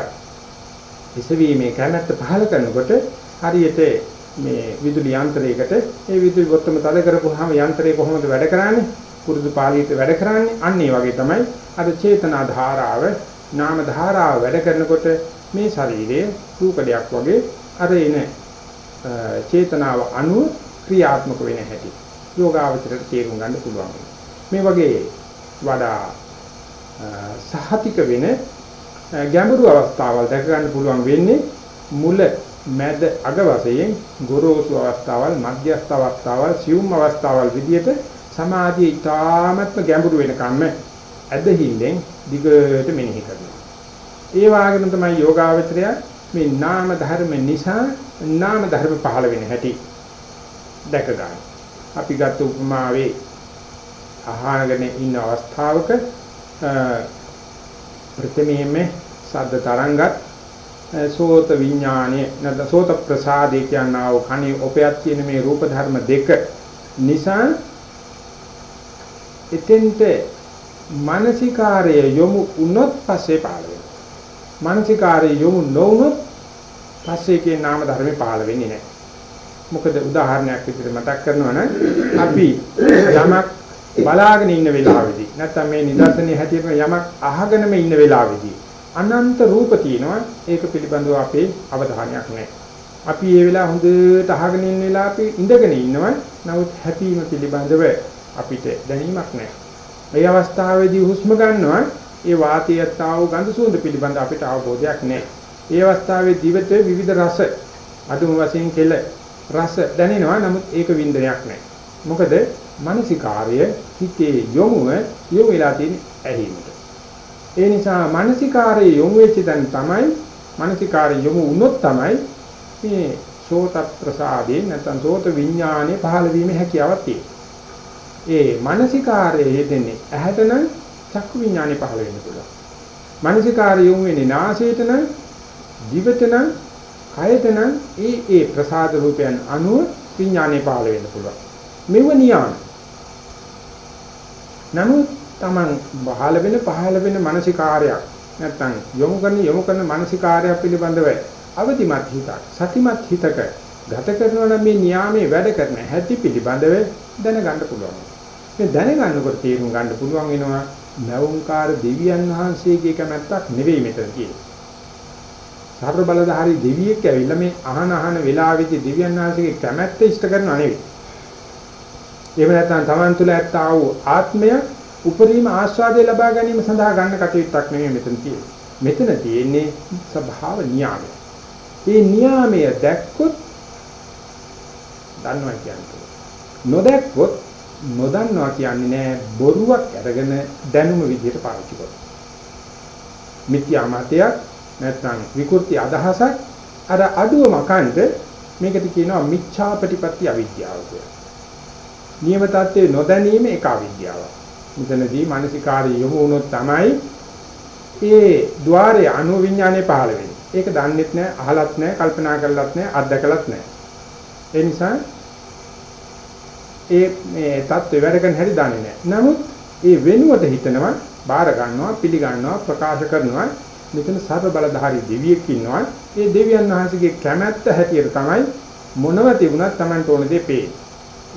එසවීමේ කැමැත්ත පහළ කරනකොට හරියට මේ විදුලි යන්ත්‍රයකට ඒ විදුලි බොත්තම තද කරපුවාම යන්ත්‍රය කොහොමද වැඩ කරන්නේ? පුරුදු පාළියට වැඩ කරන්නේ. අන්න ඒ වගේ තමයි අර චේතනා ධාරාව නාම ධාරාව වැඩ කරනකොට මේ ශරීරයේ රූපඩයක් වගේ අර එන චේතනාව අනුව ක්‍රියාත්මක වෙන හැටි යෝගාවචරයට තේරුම් ගන්න පුළුවන්. මේ වගේ වඩා සහතික වෙන ගැඹුරු අවස්ථාවල් දැක ගන්න පුළුවන් වෙන්නේ මුල මැද අග වශයෙන් ගොරෝසු අවස්ථාවල් මධ්‍යස්ථ අවස්ථාවල් සියුම් අවස්ථාවල් විදිහට සමාධිය ඊටාත්ම ගැඹුරු වෙනකම්ම ඇදහිල්ලෙන් දිගට මෙනෙහි කරනවා. ඒ වගේම තමයි යෝගාවචරය මේ නාම ධර්ම නිසා නාම ධර්ම පහළ වෙන හැටි දැක ගන්න. අපි ගත්ත උපමාවේ අහගෙන ඉන්න අවස්ථාවක ප්‍රථමයෙන්ම සද්ද තරංගත් සෝත විඥානයේ නැත්නම් සෝත ප්‍රසාදේ කියනා වූ කණේ ඔපයක් තියෙන මේ රූප ධර්ම දෙක නිසා එතෙන්ට මානසිකාරය යොමු වුණොත් පස්සේ පහළ වෙනවා. මානසිකාරය යොමු නොවුනොත් පස්සේ කියන නාම ධර්මේ පහළ වෙන්නේ නැහැ. මොකද උදාහරණයක් විදිහට මතක් කරනවා නම් අපි යමක් බලාගෙන ඉන්න වෙලාවේදී නැත්නම් මේ නිදර්ශනයේ හැටියට යමක් අහගෙනම ඉන්න වෙලාවේදී අනන්ත රූප තියෙනවා ඒක පිළිබඳව අපේ අවධානයක් නැහැ. අපි මේ වෙලාව හොඳට අහගෙන ඉන්න වෙලාවේ ඉඳගෙන ඉන්නවා නමුත් හැපීම පිළිබඳව අපිට දැනීමක් නැහැ. මේ අවස්ථාවේදී හුස්ම ගන්නවා ඒ වාතයත් ආව ගඳ සුවඳ පිළිබඳ අපිට අවබෝධයක් නැහැ. ඒ අවස්ථාවේ දිවට විවිධ රස අදුම වශයෙන් කෙල රස දැනෙනවා නමුත් ඒක වින්දනයක් නැහැ. මොකද මානසිකාර්ය හිතේ යොමුව යොමු වෙලා තියෙන ඇහිමට. ඒ නිසා මානසිකාර්ය යොමු වෙච්ච තැන තමයි මානසිකාර්ය යොමු වුණොත් තමයි මේ සෝත ප්‍රසාදේ නැත්නම් සෝත විඥානේ පහළ වීමේ හැකියාවක් තියෙන්නේ. ඒ මානසිකාරයේ යෙදෙන්නේ ඇහැට නම් චක්කු විඥානේ පහළ වෙන්න පුළුවන්. මානසිකාරය යොමු වෙන්නේ නාසයට නම් දිවට නම් කයට නම් ඒ ඒ ප්‍රසාද රූපයන් අනුව විඥානේ පහළ වෙන්න පුළුවන්. මෙව නියම. නමුත් Taman පහළ වෙන පහළ වෙන මානසිකාරයක් නැත්නම් යොමු කරන යොමු කරන මානසිකාරය පිළිබඳව අවදිමත් හිතක් සතිමත් හිතක ගත කරනවා නම් මේ න්යාමයේ වැඩ කරන හැටි පිළිබඳව දැනගන්න පුළුවන්. මේ දැනගන්නකොට තේරුම් ගන්න පුළුවන් වෙනවා නවුන්කාර දෙවියන් වහන්සේගේ කැමැත්තක් නෙවෙයි මෙතන කියන්නේ. සර්ව බලධාරී දෙවියෙක් ඇවිල්ලා මේ අහන අහන වෙලාවෙදි දෙවියන් වහන්සේගේ කැමැත්ත ඉෂ්ට කරනව නෙවෙයි. එහෙම නැත්නම් Taman තුල ඇත්තා වූ ආත්මය උපරිම ආස්වාදය ලබා ගැනීම සඳහා ගන්න කටයුත්තක් නෙමෙයි මෙතන තියෙන්නේ. මෙතන තියෙන්නේ ස්වභාව නියාමය. මේ නියාමය දැක්කොත් දන්නවා කියන්නේ. නොදැක්කොත් නොදන්නවා කියන්නේ නෑ බොරුවක් අරගෙන දැනුම විදිහට පාවිච්චි කරනවා. මිත්‍යා මතයක් නැත්නම් විකෘති අදහසක් අර අඩුව මකන්ට මේකට කියනවා මිච්ඡා ප්‍රතිපatti අවිද්‍යාව කියලා. නියම தත්ත්වේ නොදැනීම ඒක අවිද්‍යාවක්. මෙතනදී මානසිකාරය යොමු වුණොත් තමයි ඒ ద్వාරයේ අනු විඥානේ පහළ වෙන්නේ. ඒක දන්නෙත් නෑ, අහලත් නෑ, කල්පනා කරලත් නෑ, අත්දකලත් නෑ. ඒ නිසා ඒ මේ தත්ත්වය වැඩ කරන හැටි දන්නේ නැහැ. නමුත් ඒ වෙනුවට හිතනවා, බාර ගන්නවා, පිළිගන්නවා, ප්‍රකාශ කරනවා. මෙතන සර්ව බලධාරී දෙවියෙක් ඉන්නවා. ඒ දෙවියන් වහන්සේගේ කැමැත්ත හැටියට තමයි මොනව තිබුණත් Tamanට ඕන දේ පේන්නේ.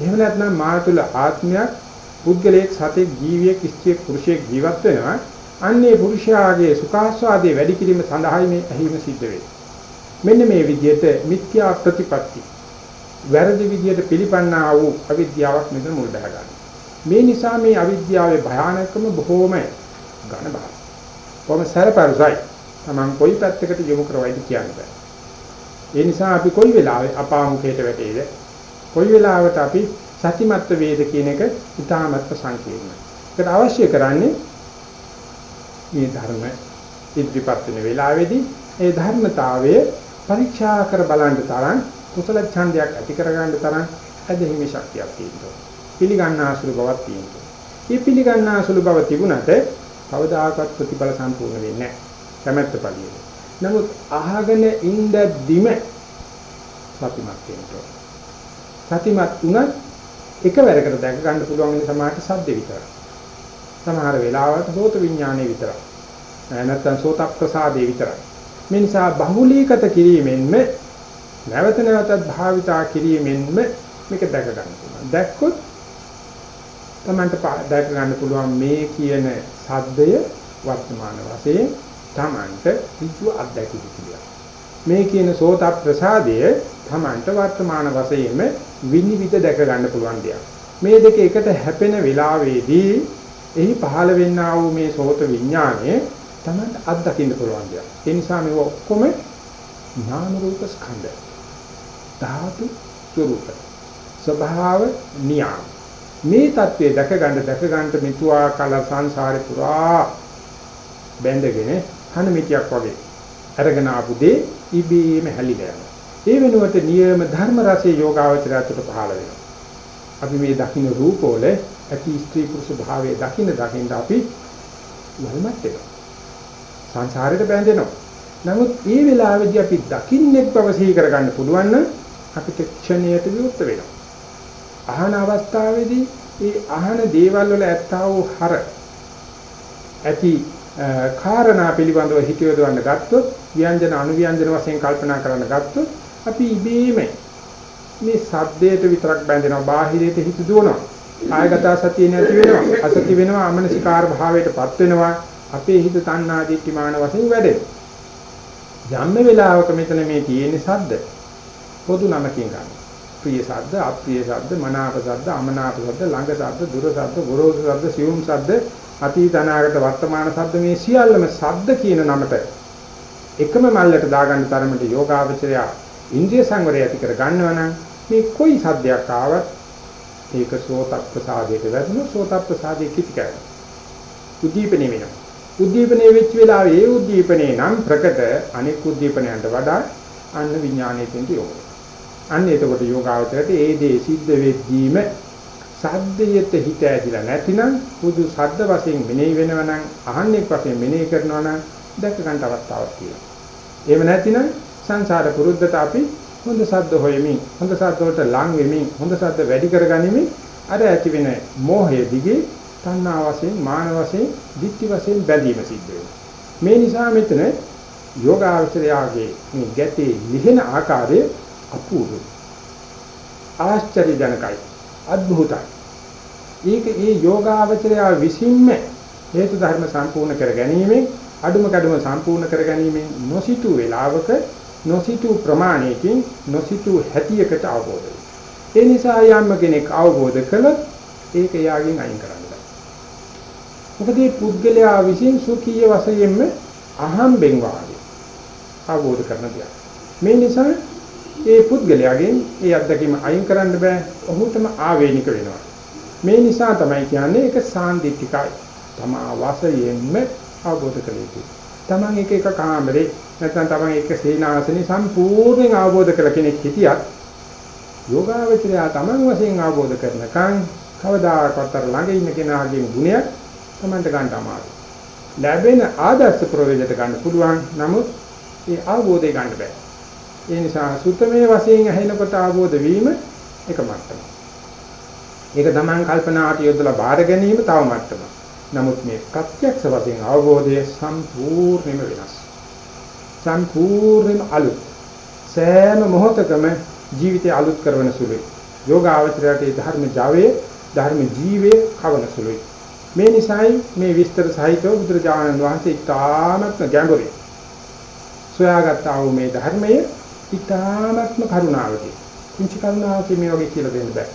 එහෙම නැත්නම් මා තුළ ආත්මයක් පුද්ගලයෙක් සතෙක් ජීවියෙක් ස්ත්‍රියෙක් පුරුෂයෙක් ජීවත් වෙනවා. අන්නේ පුරුෂයාගේ සුඛාස්වාදයේ වැඩි කිරීම සඳහායි මේ ඇහිම සිද්ධ වෙන්නේ. මෙන්න මේ විදිහට මිත්‍යා ප්‍රතිපatti වැරදි විදිහට පිළිපන්නා වූ අවිද්‍යාවක් මෙතන මුල් බහ ගන්නවා. මේ නිසා මේ අවිද්‍යාවේ භයානකම බොහෝම ඝන බහයි. කොහොම සරපරසයි. Taman කොයි පැත්තකට යොමු කරවයිද කියන්නේ. ඒ නිසා අපි කොයි වෙලාවෙ අපාමුඛයට වැටේද? කොයි වෙලාවට අපි සතිමත්ත වේද කියන එක ඉතාමත් සංකීර්ණයි. ඒකට අවශ්‍ය කරන්නේ මේ ධර්ම ඉදිරිපත් වෙන වෙලාවේදී ඒ ධර්මතාවය පරීක්ෂා කර බලන්න තරම් කුසල ඡන්දයක් ඇති කරගන්න තරම් ඇදහිමි ශක්තියක් තියෙනවා. පිළිගන්නාසුළු බවක් තියෙනවා. මේ පිළිගන්නාසුළු බව තිබුණට කවදාකවත් ප්‍රතිඵල සම්පූර්ණ වෙන්නේ නැහැ. කැමැත්ත පළියෙන්නේ. නමුත් අහගෙන ඉඳද්දිම සතිමත් වෙන්න සතිමත් වුණත් එකවරකට දැක ගන්න පුළුවන් වෙන සමාහට සද්ද විතරයි. සමහර වෙලාවට සෝත විඥානයේ විතරයි. නැත්නම් සෝත ප්‍රසාදේ විතරයි. මේ නිසා බහුලීකත කිරීමෙන්ම නැවත නැවතත් භාවිතා කිරීමෙන්ම මේක දැක ගන්න පුළුවන්. දැක්කොත් තමන්ට දැක ගන්න පුළුවන් මේ කියන සද්දය වර්තමාන වශයෙන් තමන්ට විචු අත්දැකීම කියලා. මේ කියන සෝත ප්‍රසාදය තමන්ට වර්තමාන වශයෙන්ම විනිවිද දැක ගන්න පුළුවන් දෙයක්. මේ දෙක එකට හැපෙන වෙලාවේදී එහි පහළ වෙන්නා වූ මේ සෝත විඥානය තමන්ට අත්දකින්න පුළුවන් දෙයක්. ඒ නිසා මේ ඔක්කොම නාම රූප ස්කන්ධ. ධාතු ස්වરૂප ස්වභාව නියම. මේ தત્ත්වය දැක ගන්න දැක ගන්න මෙතුවා කල සංසාරේ පුරා බැඳගෙන හන මිටික් වගේ අරගෙන ආපු දේ ඉබේම හැලිලා යනවා. ඒ වෙනුවට නියම ධර්ම රසයේ යෝගාවචරයට පහළ වෙනවා. අපි මේ දකින්න රූපෝල ඇති ස්ත්‍රී පුරුෂ භාවයේ දකින්න දකින්න අපි වල්මත් වෙනවා. සංසාරයට බැඳෙනවා. නමුත් ඒ වෙලාවේදී අපි දකින්නෙක් බව සිහි කරගන්න පුළුවන් නම් අපිට ක්ෂණයට විවුර්ත වෙනවා. අහන අවස්ථාවේදී ඒ අහන දේවල් වල ඇත්තා වූ හර ඇති කාරණා පිළිබඳව හිතියොදවන්න ගත්තොත් ව්‍යංජන අනුව්‍යංජන වශයෙන් කල්පනා කරන්න ගත්තොත් අපි ඉබේම මේ සද්දයට විතරක් බැඳෙනවා බාහිරයට හිත දුවනවා. කායගත සතිය නැති වෙනවා. අසති වෙනවා අමනසිකාර භාවයටපත් වෙනවා. අපේ හිත තණ්හා දිට්ඨිමාන වශයෙන් වැඩෙනවා. යම් වෙලාවක මෙතන මේ තියෙන සද්ද පොදු නමකින් ගන්න ප්‍රිය සද්ද අප්‍රිය සද්ද මනාප සද්ද අමනාප සද්ද ළඟ සද්ද දුර සද්ද ගොරෝසු සද්ද සියුම් සද්ද අතීත අනාගත වර්තමාන සද්ද මේ සියල්ලම සද්ද කියන නමට එකම මල්ලට දාගන්න තරමට යෝගාවචරය ඉන්ද්‍රිය සංවරය ඇති කර ගන්නවා නම් මේ කොයි සද්දයක් ආවත් ඒක සෝත ප්‍රසාදයට වැදුණු සෝත ප්‍රසාදයේ කිතිකයි. උද්දීපනේ වෙනවා. උද්දීපනේ වෙච්ච වෙලාවේ ඒ උද්දීපනේ නම් ප්‍රකට අනෙක් උද්දීපනයන්ට වඩා අන්න විඥානයේ තියෙන යෝගය. අන්න එතකොට යෝගාවචරයට ඒ දේ සිද්ධ වෙද්දීම සද්දයට හිත ඇදිලා නැතිනම් පුදු සද්ද වශයෙන් මෙනෙහි වෙනවා නම් අහන්නේක් වශයෙන් මෙනෙහි කරනවා නම් දැක ගන්න අවස්ථාවක් තියෙනවා. එහෙම නැතිනම් සංසාර පුරුද්දට අපි හොඳ සද්ද හොයමින් හොඳ සද්ද වලට ලං වෙමින් හොඳ සද්ද වැඩි කරගනිමින් අර ඇති වෙන මෝහය දිගේ තණ්හා වශයෙන් මාන වශයෙන් ditthi වශයෙන් බැඳීම සිද්ධ වෙනවා මේ නිසා මෙතන යෝගාචරයාගේ මේ ගැටේ ලිහෙන ආකාරය අපූර්වයි ආශ්චර්යජනකයි අద్භූතයි ඒක ඒ යෝගාචරයා විසින්ම හේතු ධර්ම සම්පූර්ණ කර ගැනීමෙන් අඩුම කඩුම සම්පූර්ණ කර ගැනීමෙන් නොසිතූ වේලාවක නොසිතූ ප්‍රමාණයකින් නොසිතූ හැටියකට අවබෝධ ඒ නිසා යම් කෙනෙක් අවබෝධ කළොත් ඒක යාගෙන් අයින් කරන්න බෑ. මොකද මේ පුද්ගලයා විසින් සුඛීය වශයෙන්ම අහම්බෙන් වාගේ අවබෝධ කරන දෙයක්. මේ නිසා ඒ පුද්ගලයාගෙන් ඒ අත්දැකීම අයින් කරන්න බෑ. ඔහුටම ආවේනික වෙනවා. මේ නිසා තමයි කියන්නේ ඒක සාන්දිටිකයි. තමා වාසයෙන්ම අවබෝධ කළ යුතුයි. තමන් එක එක කාමරේ නැත්නම් තමන් එක සීනාසනේ සම්පූර්ණයෙන් අවබෝධ කළ කෙනෙක් හිටියත් යෝගාවචරය තමන් වශයෙන් අවබෝධ කරනකන් කවදාකවත් අර ළඟ ඉන්න කෙනාගේ ගුණයක් තමන්ට ගන්න අමාරුයි. ලැබෙන ආදර්ශ ප්‍රවේදයට ගන්න පුළුවන්. නමුත් ඒ අවබෝධය ගන්න බෑ. ඒ නිසා සුත්තමේ වශයෙන් ඇහෙනකොට අවබෝධ වීම එක මට්ටමක්. ඒක තමන් කල්පනාට යොදලා බාර ගැනීම තව මට්ටමක්. නමුත් මේ ප්‍රත්‍යක්ෂ වශයෙන් අවබෝධය සම්පූර්ණයෙන්ම වෙනස්. සම්පූර්ණයෙන්ම අලුත්. සෑම මොහොතකම ජීවිතය අලුත් කරන සුළුයි. යෝගාවචරයට ධර්ම ජාවේ ධර්ම ජීවේ කවන සුළුයි. මේ නිසායි මේ විස්තර සහිතව බුදුරජාණන් වහන්සේ ඉතාමත්ම ගැඹුරින් සොයාගත් ආ වූ මේ ධර්මයේ ඉතාමත්ම කරුණාවකින් කුංචි කරුණාවකින් මේ වගේ කියලා දෙන්න බෑ.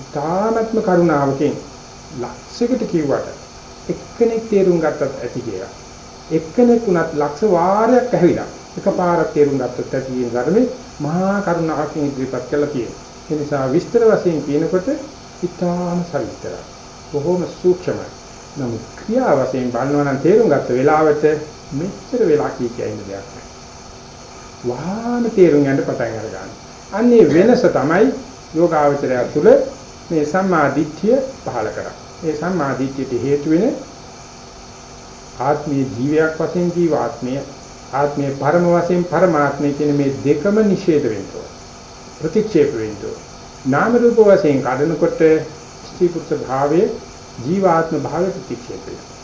ඉතාමත්ම කරුණාවකින් ලක්ෂයකට කිව්වට එක්කෙනෙක් තේරුම් ගත්තත් ඇති කියලා. එක්කෙනෙක් උනත් ලක්ෂ වාරයක් ඇහිලා එකපාරක් තේරුම් ගත්තත් ඇති කියන ධර්මේ මහා කරුණාවකින් ඉදිරිපත් කළා කියනවා. ඒ නිසා විස්තර වශයෙන් කියනකොට ඉතාම සවිස්තරයි. බොහොම සූක්ෂමයි. නමුත් ක්‍රියා වශයෙන් බලනවා නම් තේරුම් ගත්ත වෙලාවට මෙච්චර වෙලා කී කිය ඉන්න දෙයක් නෑ. වහාම තේරුම් ගන්න පටන් අරගන්න. අන්නේ වෙනස තමයි යෝගාවචරය තුළ මේ සම්මා දිට්ඨිය පහළ කරන්නේ. ඒ සම්මා දිට්ඨියට හේතු වෙන ආත්මීය ජීවයක් වශයෙන් ජීවාත්මය ආත්මයේ පරම වශයෙන් පරමාත්මය කියන මේ දෙකම නිෂේධ වෙන්න ප්‍රතික්ෂේප වෙන්න නාම රූප වශයෙන් කඩනකොට ස්ත්‍රී පුරුෂ භාවයේ ජීවාත්ම භාවය ප්‍රතික්ෂේප වෙනවා.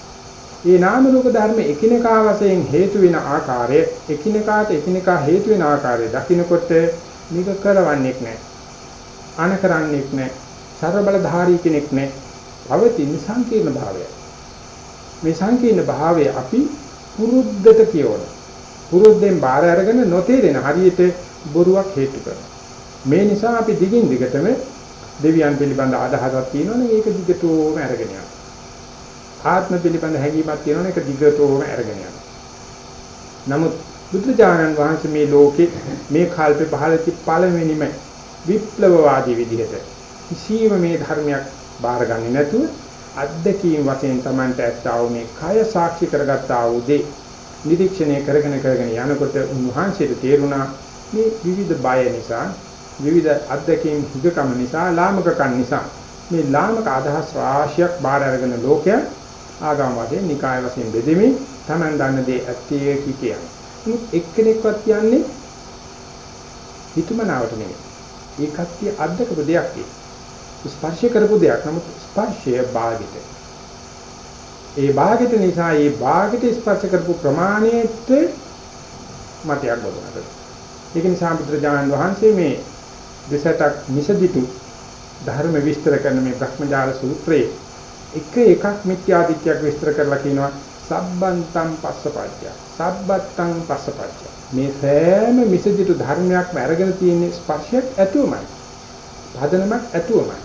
මේ නාම රූප ධර්ම එකිනෙකා වශයෙන් හේතු වෙන ආකාරය එකිනෙකාට එකිනෙකා හේතු වෙන ආකාරය දකින්නකොට මේක කරවන්නේක් නැහැ. අන කරන්නේක් නැහැ. ਸਰව බලධාරී කෙනෙක් නැහැ. පවතින සංකීර්ණ භාවය. මේ සංකීර්ණ භාවය අපි පුරුද්දට කියවන. පුරුද්දෙන් බාර අරගෙන නොතේරෙන හරියට බොරුවක් හේතු කරනවා. මේ නිසා අපි දිගින් දිගටම දෙවියන් පිළිබඳ අදහසක් තියෙනවනේ ඒක දිගටම අරගෙන යනවා. ආත්ම පිළිබඳ හැඟීමක් තියෙනවනේ ඒක දිගටම අරගෙන යනවා. නමුත් බුදුජානන් වහන්සේ මේ ලෝකේ මේ කල්පේ පහළති පළවෙනිම විප්ලවවාදී විදිහට කිසියම් මේ ධර්මයක් බාරගන්නේ නැතුව අද්දකීම් වශයෙන් Tamanට ඇත්තව මේ කය සාක්ෂි කරගත්තා වූ දේ නිරීක්ෂණය කරගෙන කරගෙන යනකොට උන්වහන්සේට තේරුණා මේ විවිධ බය නිසා විවිධ අත්දැකීම් හිගකම නිසා ලාමකකම් නිසා මේ ලාමක අදහස් රාශියක් බාර අරගෙන ලෝකය ආගම වශයෙන් නිකාය වශයෙන් බෙදෙමින් Taman දන්න දේ ඇත්තේ කි කියන්නේ. මුත් එක්කෙනෙක්වත් කියන්නේ හිතමනාවට නෙමෙයි. ඒ කත්‍ය අද්දකපු දෙයක් ඒ. ස්පර්ශ කරපු දෙයක්. නමුත් ස්පර්ශය භාගිත. ඒ භාගිත නිසා ඒ භාගිත ස්පර්ශ කරපු ප්‍රමාණයට මතයක් ගොඩනගනවා. ඒක නිසා බුදුරජාණන් වහන්සේ මේ දෙසටක් මිසදිතු ධර්ම විස්තර කරන මේ භ්‍රමජාල සූත්‍රයේ එක එකක් මිත්‍යාදිත්‍යයක් විස්තර කරලා කියනවා. සබ්බන්තං පස්සපච්චය සබ්බත්තං පස්සපච්චය මේ සෑම මිසදිතු ධර්මයක්ම අරගෙන තියෙන ස්පර්ශයක් ඇතුවමයි. පදනමක් ඇතුවමයි.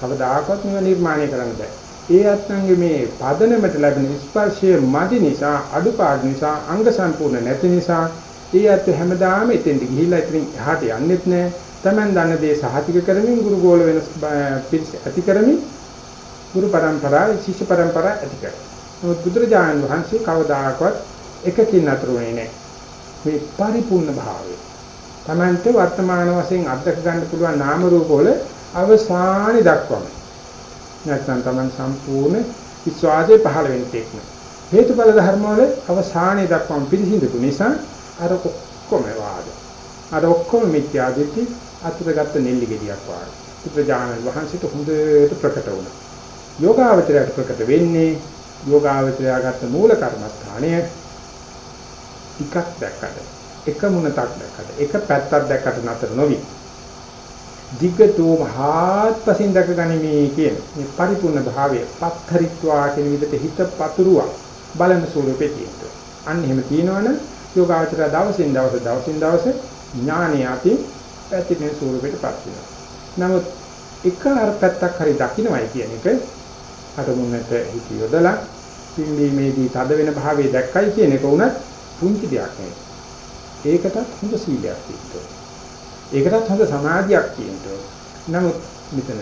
කවදාකවත් මේව නිර්මාණය කරන්න බෑ. ඒ අත්ංගේ මේ පදනමට ලැබෙන ස්පර්ශය මදි නිසා අඩුපාඩු නිසා අංග සම්පූර්ණ නැති නිසා ඒ අත් හැමදාම එතෙන්ට ගිහිල්ලා ඉතින් එහාට යන්නෙත් නෑ. Taman දන්න දේ සහතික කරමින් ගුරු ගෝල වෙනස් ඇති කරමින් ගුරු පරම්පරාව ශිෂ්‍ය පරම්පරාව ඇති කරා. නමුත් බුදුරජාණන් වහන්සේ කවදාකවත් එකකින් අතර වෙන්නේ නැහැ. මේ පරිපූර්ණ භාවය. Tamante වර්තමාන වශයෙන් අත්දක ගන්න පුළුවන් නාම රූප වල අවසානි දක්වම. නැත්නම් Taman සම්පූර්ණ විශ්වාසයේ පහළ වෙන තෙක්ම. හේතුඵල ධර්ම වල අවසානයේ දක්වම පිළිසිඳු නිසා අර ඔක්කොම වාද. අර ඔක්කොම මිත්‍යා දෘෂ්ටි අතුරගත්ත නෙල්ලි ගෙඩියක් වගේ. පුත්‍රජානන් වහන්සේට හොඳට ප්‍රකට වුණා. යෝගාවචරයට ප්‍රකට වෙන්නේ යෝගාවචරයාගත්ත මූල කර්මස්ථානය ටිකක් දැක්කට එක මුණතක් දැක්කට එක පැත්තක් දැක්කට නතර නොවි. දිග්ගතෝ මහත්පසින් දැක ගනිමි කියන මේ පරිපූර්ණ භාවය පත්තරිත්වා කියන විදිහට හිත පතුරුවා බලන ස්වරූපේ තියෙනවා. අන්න එහෙම තියෙනවනේ යෝගාචර දවසින් දවස දවසින් දවස ඥානිය අපි පැතිරෙන ස්වරූපයටපත් වෙනවා. නමුත් එක අර පැත්තක් හරි දකින්නයි කියන එක අරමුණට හිත යොදලා පිම්බීමේදී තද වෙන භාවයේ දැක්කයි කියන එක උනත් පුංචි දෙයක් නෙවෙයි. ඒකටත් හොඳ සීලයක් තියෙනවා. ඒකටත් හොඳ සමාධියක් තියෙනවා. නමුත් මෙතන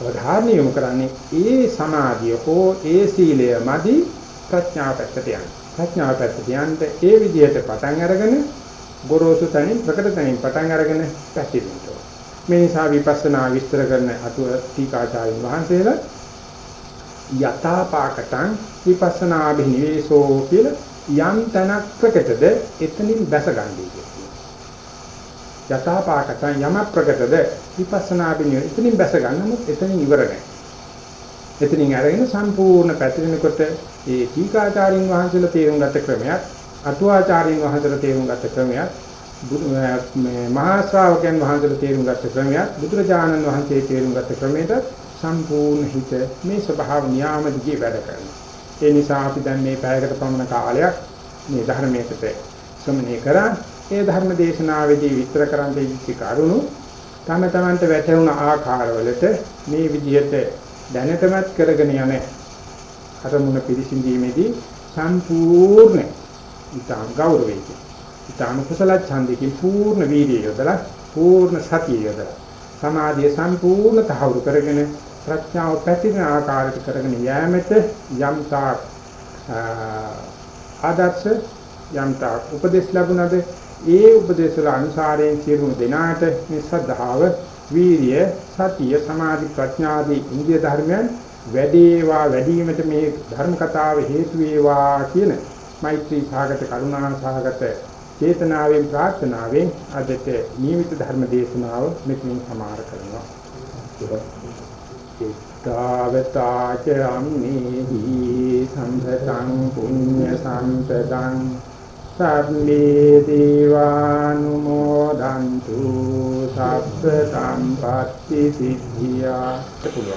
අවධානය යොමු කරන්නේ ඒ සමාධිය හෝ ඒ සීලය මදි ප්‍රඥාව පැත්තට යන්න. ප්‍රඥාව පැත්තට යන්න ඒ විදිහට පටන් අරගෙන ගොරෝසු තනින් ප්‍රකට තනින් පටන් අරගෙන පැතිරෙනවා. මේ නිසා විපස්සනා විස්තර කරන අතුව ටීකාචාර්යන් වහන්සේලා යථාපාකටං විපස්සනා අභිනිවේෂෝ කියලා යම් තනක් ප්‍රකටද එතනින් බැසගන්නේ කියනවා. යථාපාකටං යම ප්‍රකටද විපස්සනා අභිනිවේෂ එතනින් බැස ගන්නමුත් එතනින් ඉවර නැහැ. එතනින් අරගෙන සම්පූර්ණ පැතිරෙනකොට ඒ ටීකාචාර්යින් වහන්සේලා තේරුම් ගත ක්‍රමයක් අටුවාචාර්යින් වහන්සේලා තේරුම් ගත ක්‍රමයක් මේ මහා ශ්‍රාවකයන් වහන්සේලා තේරුම් ගත ක්‍රමයක් බුදුරජාණන් වහන්සේ තේරුම් ගත ක්‍රමයට සම්පූර්ණ හිත මේ ස්වභාව නියාම දිගේ වැඩ කරනවා. ඒ නිසා අපි දැන් මේ පැයකට පමණ කාලයක් මේ ධර්මයකට ශ්‍රමණය කරා. ඒ ධර්ම දේශනාවේදී විස්තර කරන්න ඉච්ච කරුණු තම තමන්ට වැටහුණ ආකාරවලට මේ විදිහට දැනටමත් කරගෙන යන අරමුණ පිරිසිඳීමේදී සම්පූර්ණ ඊටම ගෞරවයෙන් ඊටම කුසල ඡන්දකින් පූර්ණ වීර්යය යොදලා පූර්ණ සතිය යොදලා සමාධිය සම්පූර්ණ තහවුරු කරගෙන ප්‍රඥාව පැතිරෙන ආකාරයට කරගෙන යෑමට යම් තාක් ආදර්ශ යම් තාක් උපදේශ ලැබුණද ඒ උපදේශ වල අනුසාරයෙන් සියලුම දෙනාට මේ ශ්‍රද්ධාව වීරිය සතිය සමාධි ප්‍රඥාදී ඉන්දිය ධර්මයන් වැඩේවා වැඩිවීමට මේ ධර්ම කතාව හේතු වේවා කියන මෛත්‍රී සාගත කරුණා සාගත චේතනාවෙන් ප්‍රාර්ථනාවෙන් අදට නියමිත ධර්ම දේශනාව මෙතනින් සමාර කරනවා. තාවතාච අම්මේහි සම්පතං පුඤ්ඤ සම්පතං සම්මේ දේවානුමෝදන්තු සබ්බ සම්පatti සිද්ධියා පුළුවන්